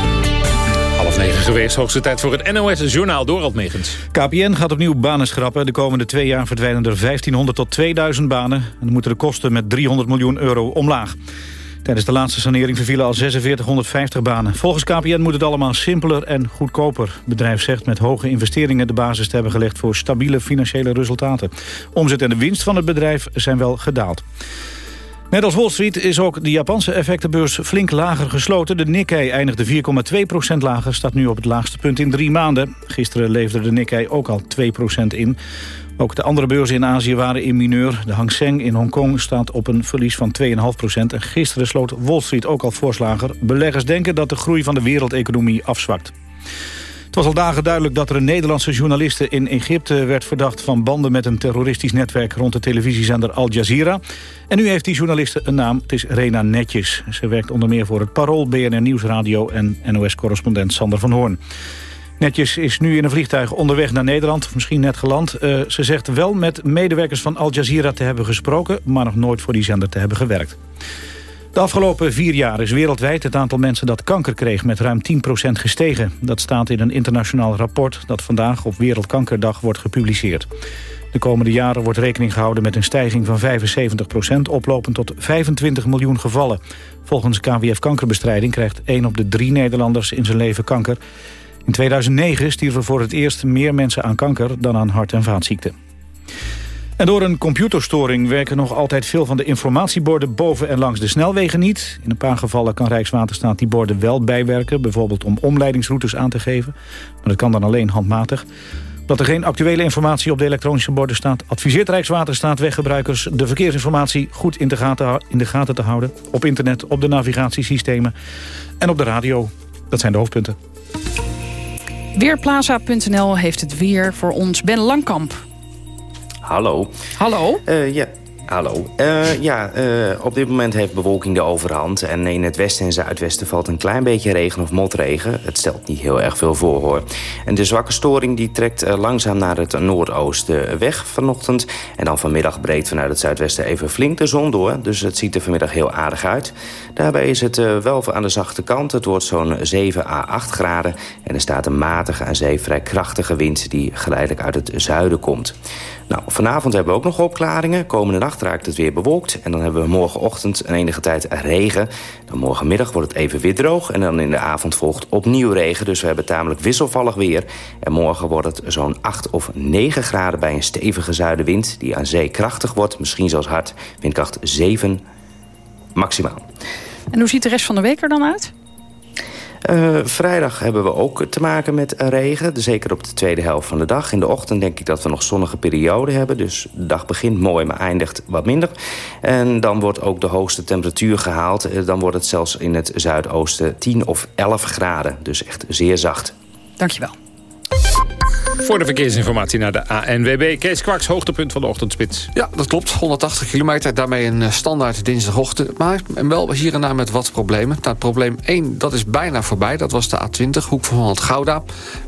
Half negen geweest, hoogste tijd voor het NOS-journaal Dorald Megens. KPN gaat opnieuw banen schrappen. De komende twee jaar verdwijnen er 1500 tot 2000 banen. En dan moeten de kosten met 300 miljoen euro omlaag. Tijdens de laatste sanering vervielen al 4650 banen. Volgens KPN moet het allemaal simpeler en goedkoper. Het bedrijf zegt met hoge investeringen de basis te hebben gelegd... voor stabiele financiële resultaten. Omzet en de winst van het bedrijf zijn wel gedaald. Net als Wall Street is ook de Japanse effectenbeurs flink lager gesloten. De Nikkei eindigde 4,2% lager, staat nu op het laagste punt in drie maanden. Gisteren leverde de Nikkei ook al 2% in. Ook de andere beurzen in Azië waren in mineur. De Hang Seng in Hongkong staat op een verlies van 2,5% En gisteren sloot Wall Street ook al voorslager. Beleggers denken dat de groei van de wereldeconomie afzwakt. Het was al dagen duidelijk dat er een Nederlandse journaliste in Egypte werd verdacht van banden met een terroristisch netwerk rond de televisiezender Al Jazeera. En nu heeft die journaliste een naam, het is Rena Netjes. Ze werkt onder meer voor het Parool, BNR Nieuwsradio en NOS-correspondent Sander van Hoorn. Netjes is nu in een vliegtuig onderweg naar Nederland, misschien net geland. Uh, ze zegt wel met medewerkers van Al Jazeera te hebben gesproken... maar nog nooit voor die zender te hebben gewerkt. De afgelopen vier jaar is wereldwijd het aantal mensen dat kanker kreeg... met ruim 10% gestegen. Dat staat in een internationaal rapport dat vandaag op Wereldkankerdag wordt gepubliceerd. De komende jaren wordt rekening gehouden met een stijging van 75% oplopend tot 25 miljoen gevallen. Volgens KWF Kankerbestrijding krijgt 1 op de drie Nederlanders in zijn leven kanker... In 2009 stierven voor het eerst meer mensen aan kanker dan aan hart- en vaatziekten. Door een computerstoring werken nog altijd veel van de informatieborden boven en langs de snelwegen niet. In een paar gevallen kan Rijkswaterstaat die borden wel bijwerken, bijvoorbeeld om omleidingsroutes aan te geven. Maar dat kan dan alleen handmatig. Dat er geen actuele informatie op de elektronische borden staat... adviseert Rijkswaterstaat weggebruikers de verkeersinformatie goed in de, gaten, in de gaten te houden. Op internet, op de navigatiesystemen en op de radio. Dat zijn de hoofdpunten. Weerplaza.nl heeft het weer voor ons. Ben Langkamp. Hallo. Hallo. Uh, ja, Hallo. Uh, ja, uh, op dit moment heeft bewolking de overhand. En in het westen en zuidwesten valt een klein beetje regen of motregen. Het stelt niet heel erg veel voor, hoor. En de zwakke storing die trekt uh, langzaam naar het noordoosten weg vanochtend. En dan vanmiddag breekt vanuit het zuidwesten even flink de zon door. Dus het ziet er vanmiddag heel aardig uit. Daarbij is het wel aan de zachte kant. Het wordt zo'n 7 à 8 graden. En er staat een matige aan zee vrij krachtige wind... die geleidelijk uit het zuiden komt. Nou, vanavond hebben we ook nog opklaringen. Komende nacht raakt het weer bewolkt. En dan hebben we morgenochtend en enige tijd regen. Dan morgenmiddag wordt het even weer droog. En dan in de avond volgt opnieuw regen. Dus we hebben tamelijk wisselvallig weer. En morgen wordt het zo'n 8 of 9 graden bij een stevige zuidenwind... die aan zee krachtig wordt, misschien zelfs hard. Windkracht 7 maximaal. En hoe ziet de rest van de week er dan uit? Uh, vrijdag hebben we ook te maken met regen. Zeker op de tweede helft van de dag. In de ochtend denk ik dat we nog zonnige periode hebben. Dus de dag begint mooi, maar eindigt wat minder. En dan wordt ook de hoogste temperatuur gehaald. Uh, dan wordt het zelfs in het zuidoosten 10 of 11 graden. Dus echt zeer zacht. Dankjewel. Voor de verkeersinformatie naar de ANWB. Kees Kwaks, hoogtepunt van de ochtendspits. Ja, dat klopt. 180 kilometer. Daarmee een eh, standaard dinsdagochtend. Maar en wel hier en daar met wat problemen. Nou, probleem 1, dat is bijna voorbij. Dat was de A20, hoek van Holland Gouda.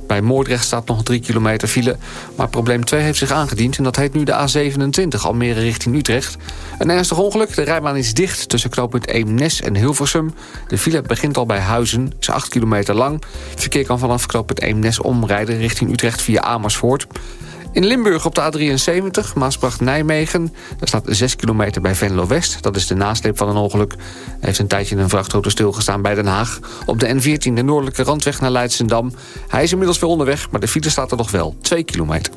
Bij Moordrecht staat nog 3 kilometer file. Maar probleem 2 heeft zich aangediend. En dat heet nu de A27, Almere richting Utrecht. Een ernstig ongeluk. De rijbaan is dicht tussen knooppunt Eemnes en Hilversum. De file begint al bij Huizen. Is 8 kilometer lang. verkeer kan vanaf knooppunt Eemnes omrijden richting Utrecht via Amersfoort. In Limburg op de A73, Maasbracht-Nijmegen. Daar staat 6 kilometer bij Venlo-West. Dat is de nasleep van een ongeluk. Er heeft een tijdje een vrachtauto stilgestaan bij Den Haag. Op de N14, de noordelijke randweg naar Leidsendam. Hij is inmiddels weer onderweg, maar de file staat er nog wel. 2 kilometer.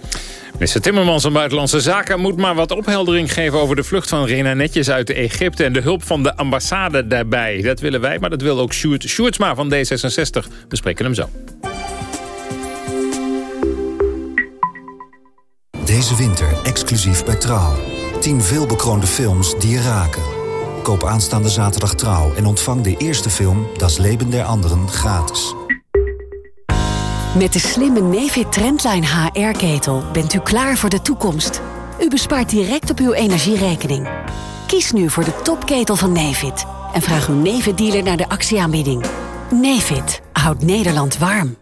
Minister Timmermans van Buitenlandse Zaken moet maar wat opheldering geven... over de vlucht van Rena Netjes uit Egypte... en de hulp van de ambassade daarbij. Dat willen wij, maar dat wil ook Sjoerd Sjoerdsma van D66. We spreken hem zo. Deze winter exclusief bij Trouw. 10 veelbekroonde films die je raken. Koop aanstaande zaterdag Trouw en ontvang de eerste film... Das Leben der Anderen gratis. Met de slimme Nefit Trendline HR-ketel bent u klaar voor de toekomst. U bespaart direct op uw energierekening. Kies nu voor de topketel van Nefit. En vraag uw Nefit-dealer naar de actieaanbieding. Nefit houdt Nederland warm.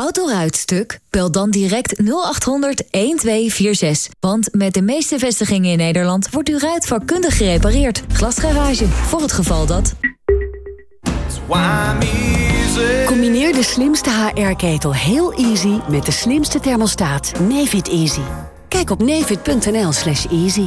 Autoruitstuk? Bel dan direct 0800 1246. Want met de meeste vestigingen in Nederland wordt uw ruit vakkundig gerepareerd. Glasgarage, voor het geval dat... Combineer de slimste HR-ketel heel easy met de slimste thermostaat Nefit Easy. Kijk op nefit.nl slash easy.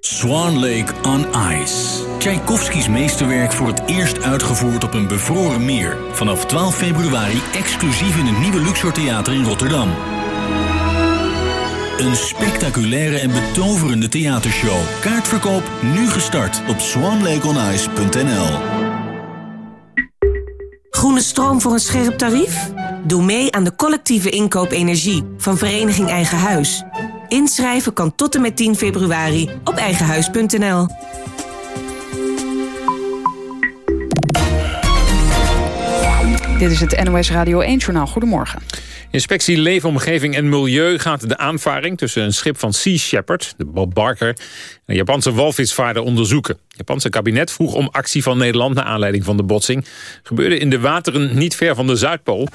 Swan Lake on Ice. Tchaikovskis meesterwerk voor het eerst uitgevoerd op een bevroren meer. Vanaf 12 februari exclusief in het nieuwe Luxor Theater in Rotterdam. Een spectaculaire en betoverende theatershow. Kaartverkoop nu gestart op swanlakeonice.nl. Groene stroom voor een scherp tarief? Doe mee aan de collectieve inkoop energie van Vereniging Eigen Huis. Inschrijven kan tot en met 10 februari op eigenhuis.nl. Dit is het NOS Radio 1-journaal. Goedemorgen. Inspectie Leefomgeving en Milieu gaat de aanvaring tussen een schip van Sea Shepherd, de Bob Barker, en een Japanse walvisvaarder onderzoeken. Het Japanse kabinet vroeg om actie van Nederland naar aanleiding van de botsing. Gebeurde in de wateren niet ver van de Zuidpool.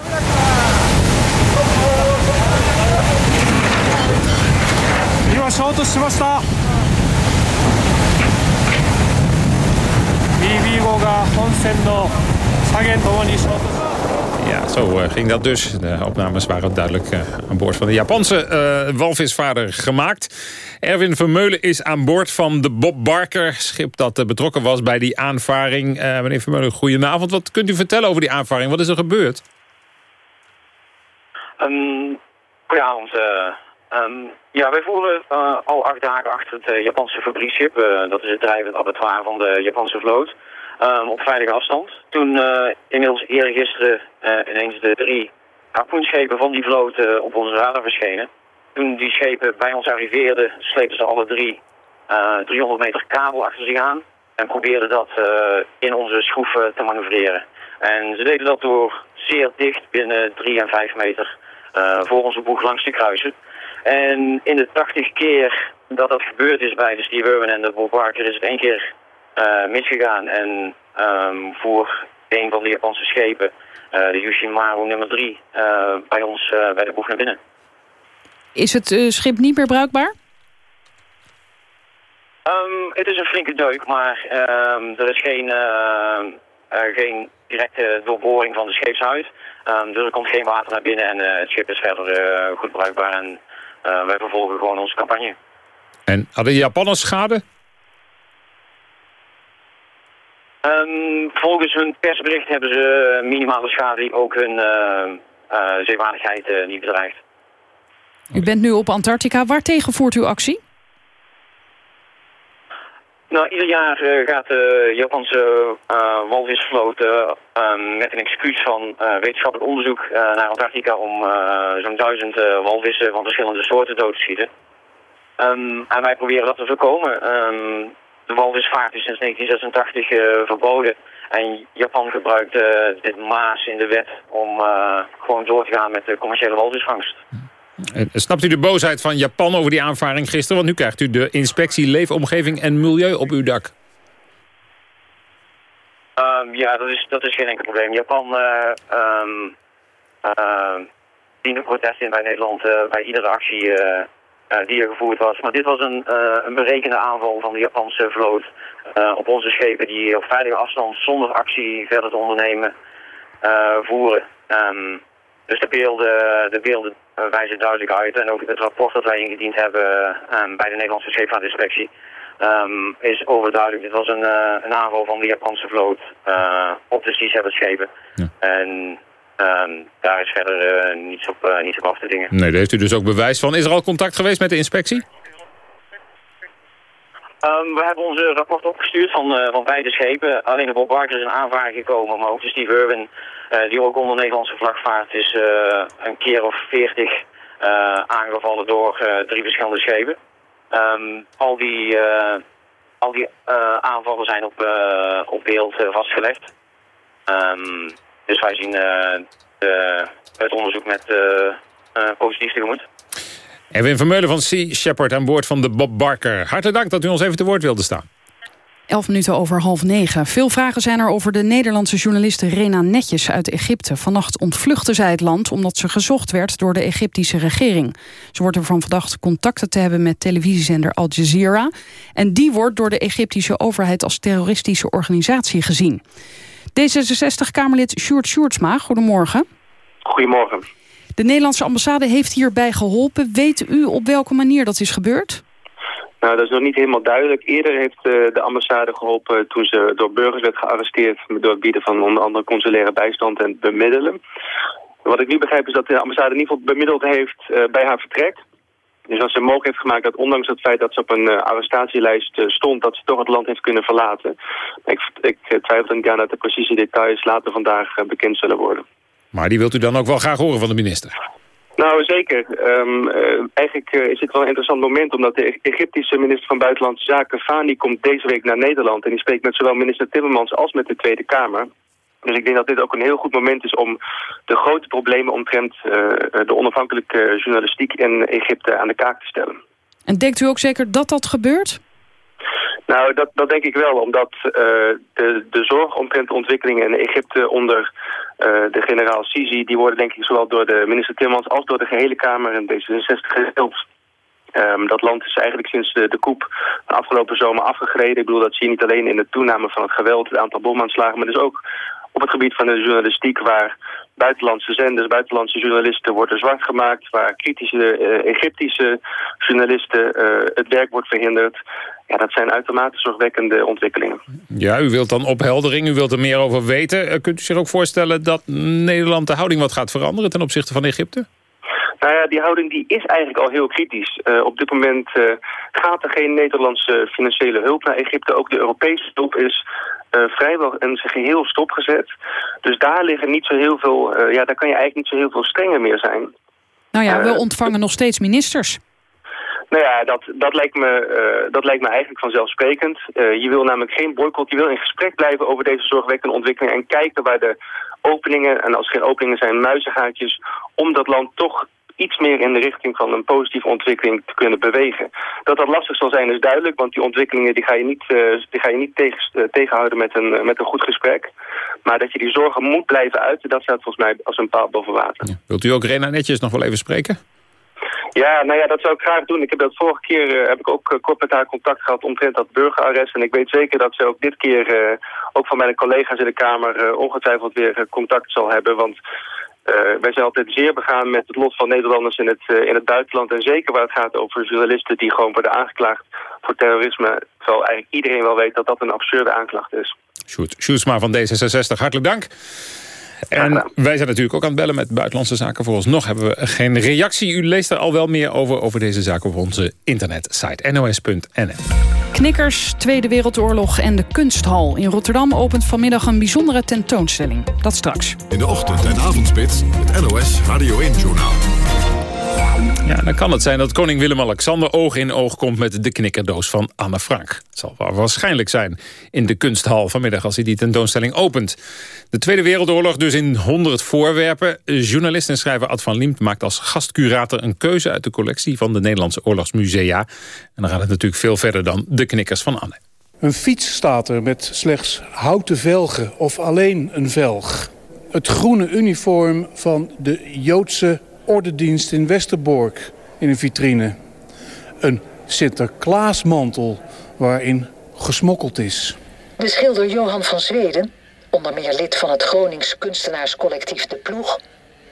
Ja, zo uh, ging dat dus. De opnames waren duidelijk uh, aan boord van de Japanse uh, walvisvaarder gemaakt. Erwin Vermeulen is aan boord van de Bob Barker, schip dat betrokken was bij die aanvaring. meneer Vermeulen, goedenavond. Wat kunt u vertellen over die aanvaring? Wat is er gebeurd? Um, ja, onze, um, ja, wij voeren al acht dagen achter het Japanse fabrieksschip. dat is het drijvend abattoir van de Japanse vloot. ehm, op veilige afstand. Toen inmiddels eergisteren ineens de drie harpoenschepen van die vloot op onze radar verschenen. Toen die schepen bij ons arriveerden, sleepten ze alle drie 300 meter kabel achter zich aan. En probeerden dat in onze schroeven te manoeuvreren. En ze deden dat door zeer dicht binnen 3 en 5 meter voor onze boeg langs te kruisen. En in de 80 keer dat dat gebeurd is bij de Steve Irwin en de Bob Barker is het één keer uh, misgegaan. En um, voor een van de Japanse schepen, uh, de Yushimaru nummer 3, uh, bij ons bij de boeg naar binnen. Is het schip niet meer bruikbaar? Um, het is een flinke deuk, maar um, er is geen, geen directe doorboring van de scheepshuid. dus er komt geen water naar binnen en het schip is verder goed bruikbaar. En wij vervolgen gewoon onze campagne. En hadden de Japanners schade? Um, volgens hun persbericht hebben ze minimale schade die ook hun uh, uh, zeewaardigheid uh, niet bedreigt. U bent nu op Antarctica. Waartegen voert u actie? Nou, ieder jaar gaat de Japanse walvisvloot met een excuus van wetenschappelijk onderzoek naar Antarctica om zo'n duizend walvissen van verschillende soorten dood te schieten. Um, en wij proberen dat te voorkomen. Um, de walvisvaart is sinds 1986 uh, verboden. En Japan gebruikt dit maas in de wet om gewoon door te gaan met de commerciële walvisvangst. Snapt u de boosheid van Japan over die aanvaring gisteren? Want nu krijgt u de inspectie Leefomgeving en Milieu op uw dak. Um, ja, dat is, dat is geen enkel probleem. Japan um, uh, diende protest in bij Nederland bij iedere actie uh, die er gevoerd was. Maar dit was een, uh, een berekende aanval van de Japanse vloot uh, op onze schepen die op veilige afstand zonder actie verder te ondernemen voeren. Dus de beelden, de beelden wijzen duidelijk uit en ook het rapport dat wij ingediend hebben um, bij de Nederlandse Scheepvaartinspectie um, is overduidelijk. Dit was een, een aanval van de Japanse vloot op de Sea schepen. Ja. En Um, daar is verder uh, niets, op, niets op af te dingen. Nee, daar heeft u dus ook bewijs van. Is er al contact geweest met de inspectie? Um, we hebben onze rapport opgestuurd van, uh, van beide schepen. Alleen de Bob Barker is in aanvaring gekomen, maar ook de Steve Irwin, die ook onder Nederlandse vlag vaart, is een keer of veertig aangevallen door drie verschillende schepen. Um, al die, al die aanvallen zijn op, op beeld vastgelegd. Um, dus wij zien de, het onderzoek met positief tegemoet. Erwin Vermeulen van Sea Shepherd aan boord van de Bob Barker. Hartelijk dank dat u ons even te woord wilde staan. Elf minuten over half negen. Veel vragen zijn er over de Nederlandse journaliste Rena Netjes uit Egypte. Vannacht ontvluchtte zij het land omdat ze gezocht werd door de Egyptische regering. Ze wordt ervan verdacht contacten te hebben met televisiezender Al Jazeera. En die wordt door de Egyptische overheid als terroristische organisatie gezien. D66-Kamerlid Sjoerd Sjoerdsma, goedemorgen. Goedemorgen. De Nederlandse ambassade heeft hierbij geholpen. Weet u op welke manier dat is gebeurd? Nou, dat is nog niet helemaal duidelijk. Eerder heeft uh, de ambassade geholpen toen ze door burgers werd gearresteerd... door het bieden van onder andere consulaire bijstand en bemiddelen. Wat ik nu begrijp is dat de ambassade in ieder geval bemiddeld heeft uh, bij haar vertrek. Dus als ze mogelijk heeft gemaakt dat ondanks het feit dat ze op een uh, arrestatielijst stond... dat ze toch het land heeft kunnen verlaten. Ik, ik twijfel niet aan dat de precieze details later vandaag bekend zullen worden. Maar die wilt u dan ook wel graag horen van de minister? Nou, zeker. Um, eigenlijk is het wel een interessant moment... omdat de Egyptische minister van Buitenlandse Zaken, Fani, komt deze week naar Nederland... en die spreekt met zowel minister Timmermans als met de Tweede Kamer... Dus ik denk dat dit ook een heel goed moment is om de grote problemen omtrent uh, de onafhankelijke journalistiek in Egypte aan de kaak te stellen. En denkt u ook zeker dat dat gebeurt? Nou, dat, dat denk ik wel, omdat uh, de, de zorg omtrent de ontwikkelingen in Egypte onder uh, de generaal Sisi, die worden denk ik zowel door de minister Timmermans als door de gehele Kamer in D66 gedeeld. Um, dat land is eigenlijk sinds de, de koep afgelopen zomer afgegreden. Ik bedoel, dat zie je niet alleen in de toename van het geweld, het aantal bomaanslagen, maar dus ook op het gebied van de journalistiek waar buitenlandse zenders, buitenlandse journalisten worden zwart gemaakt, waar kritische uh, Egyptische journalisten uh, het werk wordt verhinderd. Ja, dat zijn uitermate zorgwekkende ontwikkelingen. Ja, u wilt dan opheldering, u wilt er meer over weten. Uh, kunt u zich ook voorstellen dat Nederland de houding wat gaat veranderen ten opzichte van Egypte? Nou ja, die houding die is eigenlijk al heel kritisch. Uh, op dit moment uh, gaat er geen Nederlandse financiële hulp naar Egypte. Ook de Europese hulp is uh, vrijwel in zijn geheel stopgezet. Dus daar liggen niet zo heel veel, ja, daar kan je eigenlijk niet zo heel veel strenger meer zijn. Nou ja, we ontvangen nog steeds ministers. Nou ja, dat, dat, lijkt me, uh, dat lijkt me eigenlijk vanzelfsprekend. Uh, je wil namelijk geen boycott, je wil in gesprek blijven over deze zorgwekkende ontwikkeling... en kijken waar de openingen, en als er geen openingen zijn, muizengaatjes... om dat land toch iets meer in de richting van een positieve ontwikkeling te kunnen bewegen. Dat dat lastig zal zijn is duidelijk, want die ontwikkelingen die ga je niet, uh, die ga je niet tegen, tegenhouden met een, met een goed gesprek. Maar dat je die zorgen moet blijven uiten, dat staat volgens mij als een paal boven water. Wilt u ook Rena Netjes nog wel even spreken? Ja, nou ja, dat zou ik graag doen. Ik heb dat vorige keer uh, heb ik ook uh, kort met haar contact gehad omtrent dat burgerarrest. En ik weet zeker dat ze ook dit keer, uh, ook van mijn collega's in de Kamer, ongetwijfeld weer contact zal hebben. Want wij zijn altijd zeer begaan met het lot van Nederlanders in het, in het buitenland. En zeker waar het gaat over journalisten die gewoon worden aangeklaagd voor terrorisme. Terwijl eigenlijk iedereen wel weet dat dat een absurde aanklacht is. Sjoerd Sjoerdsma van D66, hartelijk dank. En wij zijn natuurlijk ook aan het bellen met Buitenlandse Zaken. Vooralsnog hebben we geen reactie. U leest er al wel meer over, over deze zaak op onze internetsite nos.nl. Knikkers, Tweede Wereldoorlog en de Kunsthal. In Rotterdam opent vanmiddag een bijzondere tentoonstelling. Dat straks. In de ochtend- en avondspits, het NOS Radio 1-journaal. Ja, dan kan het zijn dat koning Willem-Alexander oog in oog komt... met de knikkerdoos van Anne Frank. Het zal waarschijnlijk zijn in de kunsthal vanmiddag... als hij die tentoonstelling opent. De Tweede Wereldoorlog dus in 100 voorwerpen. Journalist en schrijver Ad van Liemt maakt als gastcurator... een keuze uit de collectie van de Nederlandse Oorlogsmusea. En dan gaat het natuurlijk veel verder dan de knikkers van Anne. Een fiets staat er met slechts houten velgen of alleen een velg. Het groene uniform van de Joodse ordendienst in Westerbork in een vitrine. Een Sinterklaasmantel waarin gesmokkeld is. De schilder Johan van Zweden, onder meer lid van het Gronings kunstenaarscollectief De Ploeg...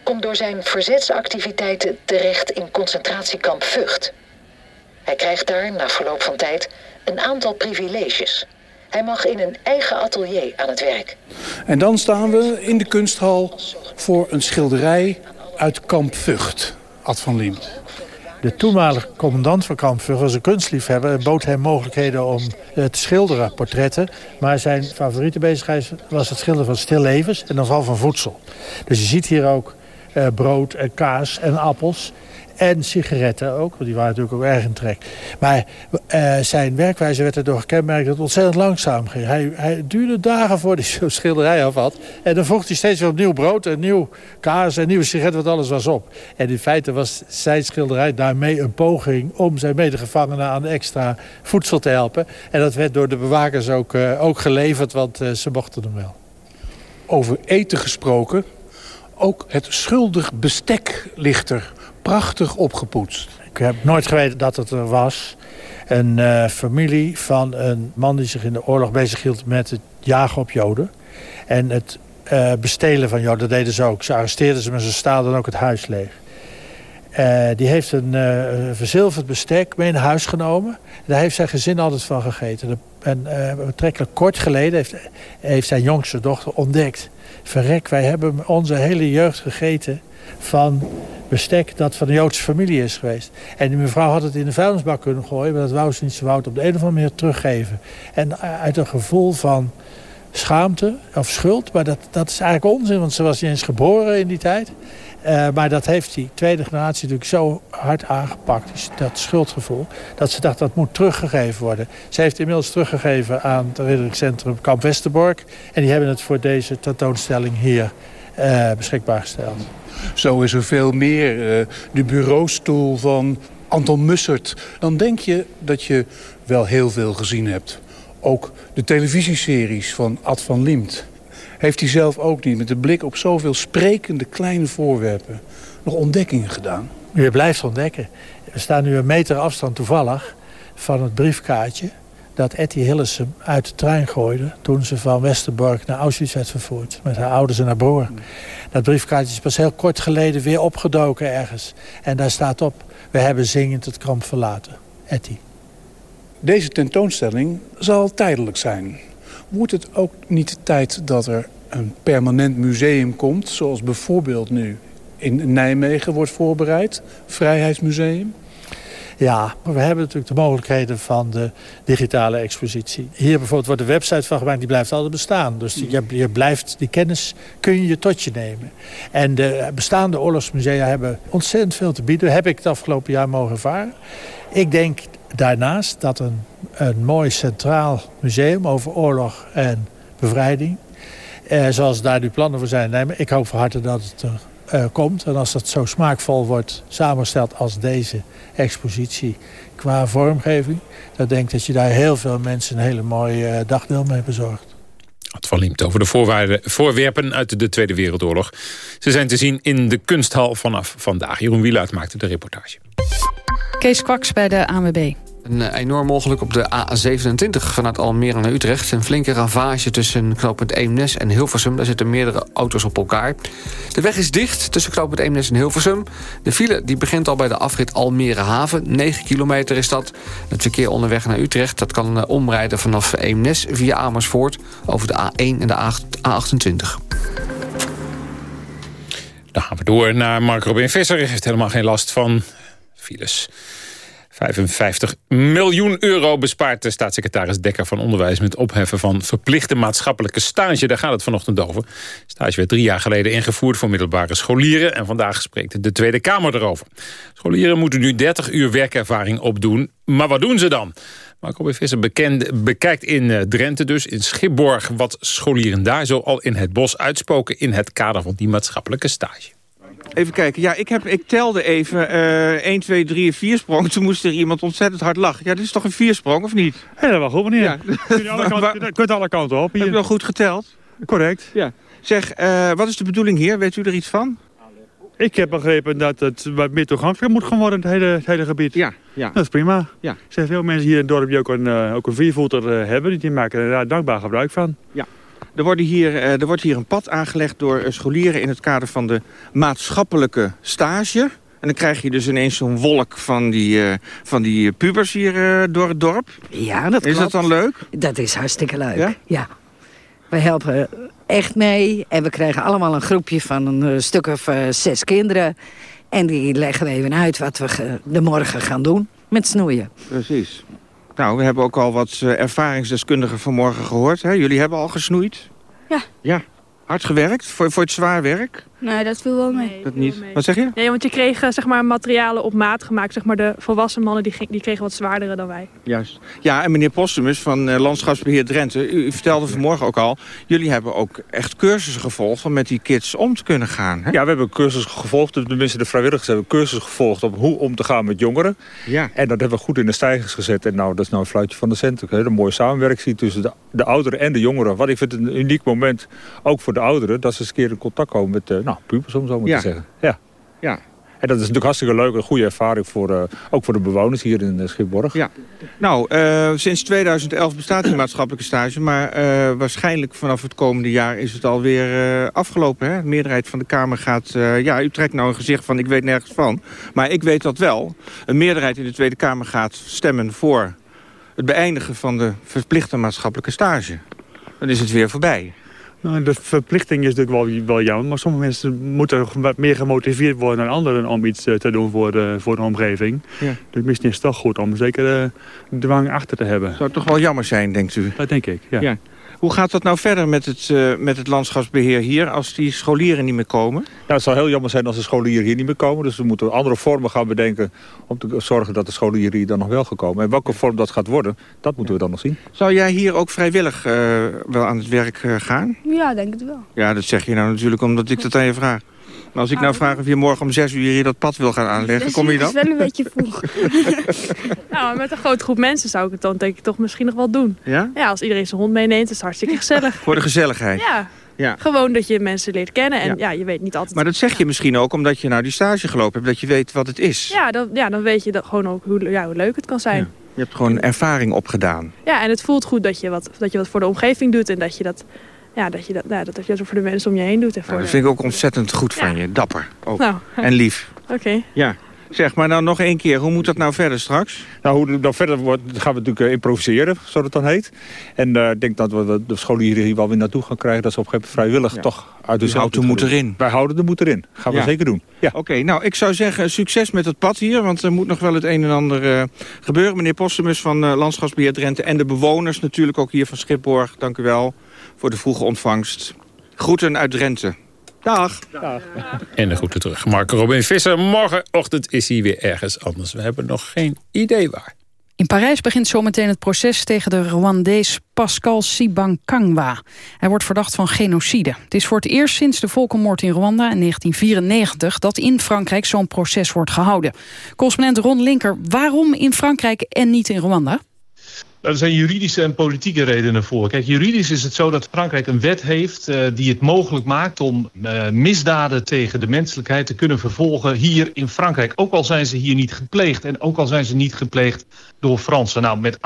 komt door zijn verzetsactiviteiten terecht in concentratiekamp Vught. Hij krijgt daar, na verloop van tijd, een aantal privileges... Hij mag in een eigen atelier aan het werk. En dan staan we in de kunsthal voor een schilderij uit kamp Vught, Ad van Liemt. De toenmalige commandant van kamp Vught was een kunstliefhebber... bood hem mogelijkheden om te schilderen, portretten. Maar zijn favoriete bezigheid was het schilderen van stillevens... en dan vooral van voedsel. Dus je ziet hier ook eh, brood en kaas en appels... En sigaretten ook, want die waren natuurlijk ook erg in trek. Maar uh, zijn werkwijze werd erdoor gekenmerkt dat het ontzettend langzaam ging. Hij, hij duurde dagen voordat hij zo'n schilderij af had. En dan vocht hij steeds weer opnieuw brood en nieuw kaas en nieuwe sigaretten, wat alles was op. En in feite was zijn schilderij daarmee een poging om zijn medegevangenen aan extra voedsel te helpen. En dat werd door de bewakers ook, uh, ook geleverd, want uh, ze mochten hem wel. Over eten gesproken, ook het schuldig bestek ligt er prachtig opgepoetst. Ik heb nooit geweten dat het er was. Een uh, familie van een man die zich in de oorlog bezighield met het jagen op Joden. En het uh, bestelen van Joden, dat deden ze ook. Ze arresteerden ze, maar ze staalden ook het huis leeg. Uh, die heeft een verzilverd bestek mee naar huis genomen. Daar heeft zijn gezin altijd van gegeten. En betrekkelijk kort geleden heeft, heeft zijn jongste dochter ontdekt... verrek, wij hebben onze hele jeugd gegeten van bestek dat van de Joodse familie is geweest. En die mevrouw had het in de vuilnisbak kunnen gooien... maar dat wou ze niet. Ze wou het op de een of andere manier teruggeven. En uit een gevoel van schaamte of schuld... maar dat, dat is eigenlijk onzin, want ze was niet eens geboren in die tijd... Uh, maar dat heeft die tweede generatie natuurlijk zo hard aangepakt, dat schuldgevoel, dat ze dacht dat moet teruggegeven worden. Ze heeft inmiddels teruggegeven aan het herinneringscentrum Kamp Westerbork. En die hebben het voor deze tentoonstelling hier uh, beschikbaar gesteld. Zo is er veel meer. Uh, de bureaustoel van Anton Mussert. Dan denk je dat je wel heel veel gezien hebt. Ook de televisieseries van Ad van Liemt. Heeft hij zelf ook niet met de blik op zoveel sprekende kleine voorwerpen... nog ontdekkingen gedaan? Je blijft ontdekken. We staan nu een meter afstand toevallig van het briefkaartje dat Etty Hillesum uit de trein gooide... toen ze van Westerbork naar Auschwitz werd vervoerd. Met haar ouders en haar broer. Dat briefkaartje is pas heel kort geleden weer opgedoken ergens. En daar staat op, we hebben zingend het kamp verlaten. Etty. Deze tentoonstelling zal tijdelijk zijn. Wordt het ook niet tijd dat er een permanent museum komt... zoals bijvoorbeeld nu in Nijmegen wordt voorbereid. Vrijheidsmuseum. Ja, maar we hebben natuurlijk de mogelijkheden van de digitale expositie. Hier bijvoorbeeld wordt de website van gemaakt, die blijft altijd bestaan. Dus die, je, je blijft, die kennis kun je tot je nemen. En de bestaande oorlogsmusea hebben ontzettend veel te bieden. Heb ik het afgelopen jaar mogen ervaren. Ik denk daarnaast dat een, een mooi centraal museum over oorlog en bevrijding... Eh, zoals daar nu plannen voor zijn. Nee, ik hoop van harte dat het er uh, komt. En als dat zo smaakvol wordt samengesteld als deze expositie qua vormgeving... dan denk ik dat je daar heel veel mensen een hele mooie uh, dagdeel mee bezorgt. Ad van Liemt over de voorwerpen uit de Tweede Wereldoorlog. Ze zijn te zien in de kunsthal vanaf vandaag. Jeroen Wielaert maakte de reportage. Kees Kwaks bij de ANWB. Een eh, enorm mogelijk op de A27 vanuit Almere naar Utrecht. Een flinke ravage tussen knooppunt Eemnes en Hilversum. Daar zitten meerdere auto's op elkaar. De weg is dicht tussen knooppunt Eemnes en Hilversum. De file die begint al bij de afrit Almere Haven. 9 kilometer is dat. Het verkeer onderweg naar Utrecht dat kan eh, omrijden vanaf Eemnes via Amersfoort... over de A1 en de A28. Dan gaan we door naar Mark Robin Visser. Hij heeft helemaal geen last van files. 55 miljoen euro bespaart de staatssecretaris Dekker van Onderwijs... met opheffen van verplichte maatschappelijke stage. Daar gaat het vanochtend over. Stage werd drie jaar geleden ingevoerd voor middelbare scholieren... en vandaag spreekt de Tweede Kamer erover. Scholieren moeten nu 30 uur werkervaring opdoen. Maar wat doen ze dan? Marco B. Bekend, bekijkt in eh, Drenthe dus, in Schipborg... wat scholieren daar zo al in het bos uitspoken... in het kader van die maatschappelijke stage. Even kijken. Ja, ik, heb, ik telde even uh, 1, 2, 3 4 sprong. Toen moest er iemand ontzettend hard lachen. Ja, dit is toch een viersprong, of niet? Helemaal goed, meneer. Ja. Kun je alle kanten, kunt alle kanten op. Hier. Heb je wel goed geteld? Correct. Ja. Zeg, uh, wat is de bedoeling hier? Weet u er iets van? Ik heb begrepen dat het wat meer toegankelijk moet gaan worden, het hele, het hele gebied. Ja, ja. Dat is prima. Ja. Er zijn veel mensen hier in het dorp die ook een, uh, ook een viervoeter uh, hebben. Die maken er daar dankbaar gebruik van. Ja. Er, worden hier, er wordt hier een pad aangelegd door scholieren in het kader van de maatschappelijke stage. En dan krijg je dus ineens zo'n wolk van die, uh, van die pubers hier uh, door het dorp. Ja, dat Is klopt. dat dan leuk? Dat is hartstikke leuk, ja. ja. We helpen echt mee en we krijgen allemaal een groepje van een stuk of uh, zes kinderen. En die leggen we even uit wat we de morgen gaan doen met snoeien. Precies. Nou, we hebben ook al wat ervaringsdeskundigen vanmorgen gehoord. Hè? Jullie hebben al gesnoeid? Ja. Ja. Hard gewerkt? Voor, voor het zwaar werk? Nee, dat viel wel mee. Nee, dat niet. Mee. Wat zeg je? Nee, want je kreeg zeg maar, materialen op maat gemaakt. Zeg maar, de volwassen mannen die, die kregen wat zwaardere dan wij. Juist. Ja, en meneer Postumus van uh, Landschapsbeheer Drenthe... U, u, vertelde vanmorgen ook al... jullie hebben ook echt cursussen gevolgd om met die kids om te kunnen gaan. Hè? Ja, we hebben cursussen gevolgd. Tenminste, de vrijwilligers hebben cursussen gevolgd... om hoe om te gaan met jongeren. Ja. En dat hebben we goed in de stijgers gezet. En nou, dat is nou een fluitje van de cent. Een mooie samenwerking ziet tussen de, de ouderen en de jongeren. Wat ik vind een uniek moment, ook voor de ouderen... dat ze eens een keer in contact komen met uh, nou, pubers, om zo ja. zeggen. Ja. ja. En dat is natuurlijk hartstikke leuk. Een goede ervaring voor, uh, ook voor de bewoners hier in uh, Schipborg. Ja. Nou, uh, sinds 2011 bestaat die maatschappelijke stage. Maar waarschijnlijk vanaf het komende jaar is het alweer afgelopen. Hè? De meerderheid van de Kamer gaat... ja, u trekt nou een gezicht van ik weet nergens van. Maar ik weet dat wel. Een meerderheid in de Tweede Kamer gaat stemmen voor het beëindigen van de verplichte maatschappelijke stage. Dan is het weer voorbij. Nou, de verplichting is natuurlijk wel, wel jammer, maar sommige mensen moeten wat meer gemotiveerd worden dan anderen om iets uh, te doen voor de, voor de omgeving. Ja. Dus misschien is het toch goed om zeker uh, dwang achter te hebben. Zou het toch wel jammer zijn, denkt u? Dat denk ik, ja. ja. Hoe gaat dat nou verder met het, uh, met het landschapsbeheer hier als die scholieren niet meer komen? Ja, het zou heel jammer zijn als de scholieren hier niet meer komen. Dus we moeten andere vormen gaan bedenken om te zorgen dat de scholieren hier dan nog wel gaan komen. En welke vorm dat gaat worden, dat moeten we dan nog zien. Zou jij hier ook vrijwillig uh, wel aan het werk uh, gaan? Ja, denk het wel. Ja, dat zeg je nou natuurlijk omdat ik dat aan je vraag. Maar als ik nou vraag of je morgen om zes uur hier dat pad wil gaan aanleggen, kom je dan? Dat is wel een beetje vroeg. nou, met een grote groep mensen zou ik het dan denk ik toch misschien nog wel doen. Ja? Ja, als iedereen zijn hond meeneemt, is het hartstikke gezellig. Voor de gezelligheid? Ja. Ja. Gewoon dat je mensen leert kennen en ja. ja. je weet niet altijd... Maar dat zeg je misschien ook omdat je nou die stage gelopen hebt, dat je weet wat het is. Ja, dan, ja, dan weet je dat gewoon ook hoe, ja, hoe leuk het kan zijn. Ja. Je hebt gewoon ervaring opgedaan. Ja, en het voelt goed dat je wat, dat je wat voor de omgeving doet en dat je dat... Ja, dat je dat, nou, dat je dat voor de mensen om je heen doet. En voor nou, dat de... vind ik ook ontzettend goed van ja. je. Dapper ook. Nou, en lief. Oké. Okay. Ja. Zeg maar nou nog één keer, hoe moet dat nou verder straks? Nou, hoe het dan verder wordt, gaan we natuurlijk uh, improviseren, zoals het dan heet. En uh, ik denk dat we de scholieren hier wel weer naartoe gaan krijgen... dat ze op een gegeven moment vrijwillig toch uit de houdt de moed erin? Wij houden de moed erin. Gaan we Ja. zeker doen. Ja. Oké, nou ik zou zeggen succes met het pad hier, want er moet nog wel het een en ander eh, gebeuren. Meneer Postumus van eh, Landschapsbeheer Drenthe en de bewoners natuurlijk ook hier van Schipborg. Dank u wel voor de vroege ontvangst. Groeten uit Drenthe. Dag. En de groeten terug. Mark Robin Visser, morgenochtend is hij weer ergens anders. We hebben nog geen idee waar. In Parijs begint zometeen het proces tegen de Rwandees Pascal Sibankangwa. Hij wordt verdacht van genocide. Het is voor het eerst sinds de volkenmoord in Rwanda in 1994... dat in Frankrijk zo'n proces wordt gehouden. Correspondent Ron Linker, waarom in Frankrijk en niet in Rwanda? Er zijn juridische en politieke redenen voor. Kijk, juridisch is het zo dat Frankrijk een wet heeft uh, die het mogelijk maakt om uh, misdaden tegen de menselijkheid te kunnen vervolgen hier in Frankrijk. Ook al zijn ze hier niet gepleegd en ook al zijn ze niet gepleegd door Fransen. Nou, met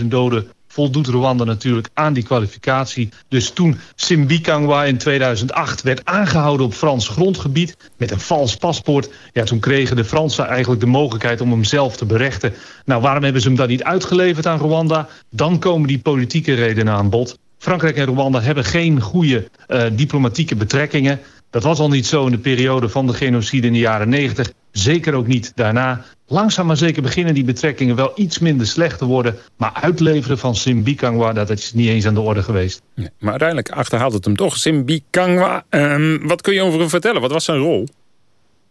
800.000 doden voldoet Rwanda natuurlijk aan die kwalificatie. Dus toen Simbikangwa in 2008 werd aangehouden op Frans grondgebied... met een vals paspoort, ja, toen kregen de Fransen eigenlijk de mogelijkheid om hem zelf te berechten. Nou, waarom hebben ze hem dan niet uitgeleverd aan Rwanda? Dan komen die politieke redenen aan bod. Frankrijk en Rwanda hebben geen goede uh, diplomatieke betrekkingen. Dat was al niet zo in de periode van de genocide in de jaren 90. Zeker ook niet daarna. Langzaam maar zeker beginnen die betrekkingen wel iets minder slecht te worden. Maar uitleveren van Simbikangwa, dat is niet eens aan de orde geweest. Maar uiteindelijk achterhaalt het hem toch. Simbikangwa, um, wat kun je over hem vertellen? Wat was zijn rol?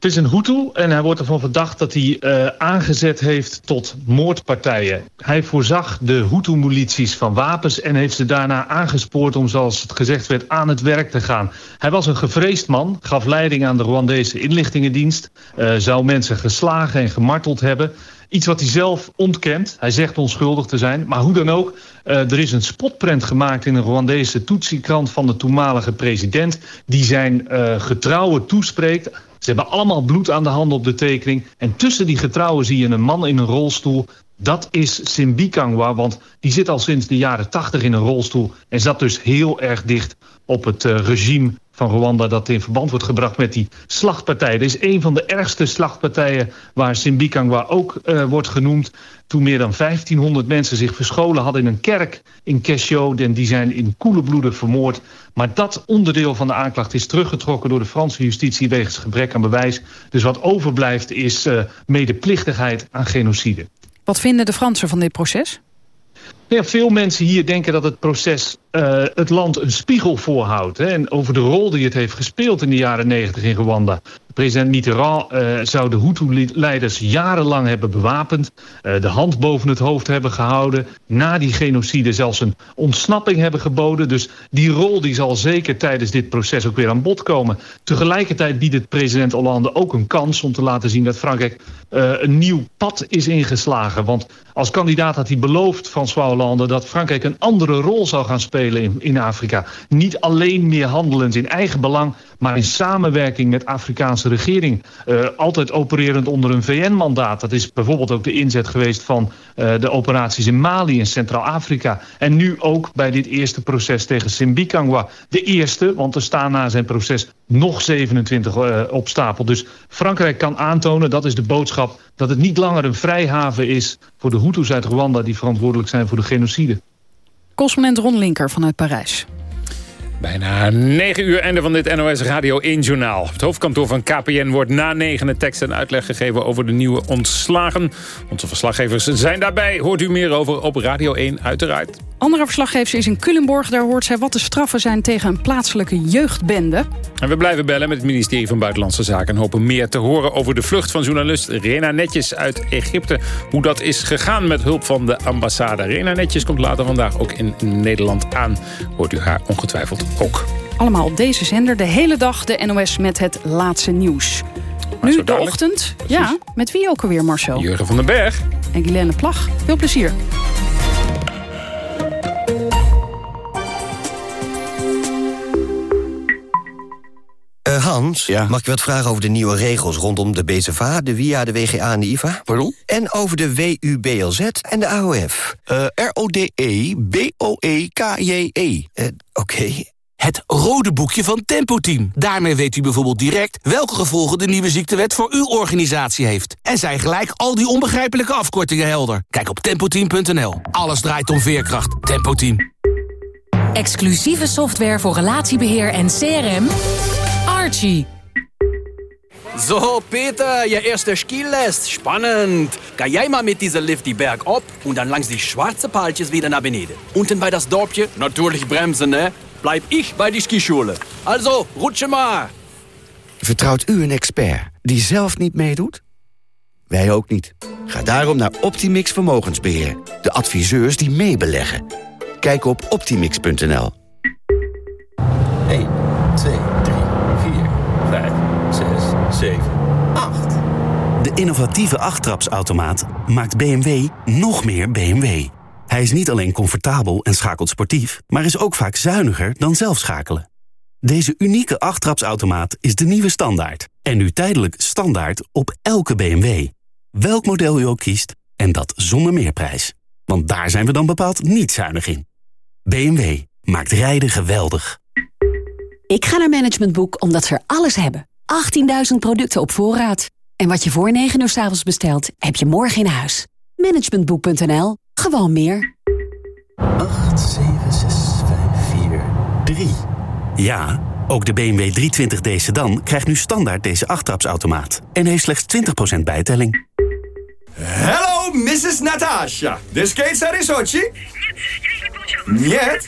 Het is een Hutu en hij wordt ervan verdacht dat hij uh, aangezet heeft tot moordpartijen. Hij voorzag de Hutu-milities van wapens en heeft ze daarna aangespoord om, zoals het gezegd werd, aan het werk te gaan. Hij was een gevreesd man, gaf leiding aan de Rwandese inlichtingendienst, uh, zou mensen geslagen en gemarteld hebben. Iets wat hij zelf ontkent. Hij zegt onschuldig te zijn. Maar hoe dan ook, uh, er is een spotprent gemaakt in een Rwandese Tutsi-krant van de toenmalige president. Die zijn uh, getrouwen toespreekt. Ze hebben allemaal bloed aan de handen op de tekening. En tussen die getrouwen zie je een man in een rolstoel. Dat is Simbikangwa, want die zit al sinds de jaren 80 in een rolstoel... en zat dus heel erg dicht op het uh, regime van Rwanda... dat in verband wordt gebracht met die slachtpartij. Dit is een van de ergste slachtpartijen waar Simbikangwa ook uh, wordt genoemd. Toen meer dan 1500 mensen zich verscholen hadden in een kerk in Kesho... en die zijn in koele bloeden vermoord. Maar dat onderdeel van de aanklacht is teruggetrokken door de Franse justitie... wegens gebrek aan bewijs. Dus wat overblijft is uh, medeplichtigheid aan genocide. Wat vinden de Fransen van dit proces? Veel mensen hier denken dat het proces uh, het land een spiegel voorhoudt. Hè, en over de rol die het heeft gespeeld in de jaren 90 in Rwanda. President Mitterrand uh, zou de Hutu-leiders jarenlang hebben bewapend. Uh, de hand boven het hoofd hebben gehouden. Na die genocide zelfs een ontsnapping hebben geboden. Dus die rol die zal zeker tijdens dit proces ook weer aan bod komen. Tegelijkertijd biedt het president Hollande ook een kans om te laten zien dat Frankrijk uh, een nieuw pad is ingeslagen. Want als kandidaat had hij beloofd, François Hollande, dat Frankrijk een andere rol zou gaan spelen in, in Afrika. Niet alleen meer handelend in eigen belang, maar in samenwerking met Afrikaanse regering. Uh, altijd opererend onder een VN-mandaat. Dat is bijvoorbeeld ook de inzet geweest van uh, de operaties in Mali en Centraal-Afrika. En nu ook bij dit eerste proces tegen Simbikangwa. De eerste, want er staan na zijn proces nog 27 uh, op stapel. Dus Frankrijk kan aantonen, dat is de boodschap... dat het niet langer een vrijhaven is voor de Hutus uit Rwanda... die verantwoordelijk zijn voor de genocide. Correspondent Ron Linker vanuit Parijs. Bijna 9 uur einde van dit NOS Radio 1 journaal. Het hoofdkantoor van KPN wordt na negen tekst en uitleg gegeven over de nieuwe ontslagen. Onze verslaggevers zijn daarbij. Hoort u meer over op Radio 1 uiteraard. Andere verslaggevers is in Culemborg. Daar hoort zij wat de straffen zijn tegen een plaatselijke jeugdbende. En we blijven bellen met het ministerie van Buitenlandse Zaken... en hopen meer te horen over de vlucht van journalist Rena Netjes uit Egypte. Hoe dat is gegaan met hulp van de ambassade. Rena Netjes komt later vandaag ook in Nederland aan. Hoort u haar ongetwijfeld ook. Allemaal op deze zender de hele dag de NOS met het laatste nieuws. Maar nu de dadelijk. ochtend. Ja, met wie ook alweer, Marcel? Jurgen van den Berg. En Guilaine Plag. Veel plezier. Uh, Hans, mag ik wat vragen over de nieuwe regels rondom de BZVA, de WIA, de WGA en de IVA? Pardon? En over de WUBLZ en de AOF. Uh, R-O-D-E-B-O-E-K-J-E. Uh, Oké. Okay. Het rode boekje van Tempo Team. Daarmee weet u bijvoorbeeld direct welke gevolgen de nieuwe ziektewet voor uw organisatie heeft. En zijn gelijk al die onbegrijpelijke afkortingen helder. Kijk op tempoteam.nl. Alles draait om veerkracht. Tempo Team. Exclusieve software voor relatiebeheer en CRM. Archie. So, Peter, je erste Skilest. Spannend. Ga jij maar mit dieser Lift die Berg op und dann langs die schwarze Paaltjes wieder naar beneden. Unten bei das Dorpje, natürlich bremsen, ne? Bleib ich bei die Skischule. Also, rutsche maar. Vertrouwt u een expert die zelf niet meedoet? Wij ook niet. Ga daarom naar Optimix Vermogensbeheer. De adviseurs die meebeleggen. Kijk op optimix.nl. 1, 2, 3, 4, 5, 6, 7, 8. De innovatieve achttrapsautomaat maakt BMW nog meer BMW. Hij is niet alleen comfortabel en schakelt sportief... maar is ook vaak zuiniger dan zelf schakelen. Deze unieke achttrapsautomaat is de nieuwe standaard. En nu tijdelijk standaard op elke BMW. Welk model u ook kiest, en dat zonder meerprijs. Want daar zijn we dan bepaald niet zuinig in. BMW maakt rijden geweldig. Ik ga naar Management Boek omdat ze er alles hebben. 18.000 producten op voorraad. En wat je voor 9 uur s avonds bestelt, heb je morgen in huis. Managementboek.nl. Gewoon meer. 8, 7, 6, 5, 4, 3. Ja, ook de BMW 320d sedan krijgt nu standaard deze achttrapsautomaat. En heeft slechts 20% bijtelling. Hello, Mrs. Natasha. De skates are in Sochi? Niet.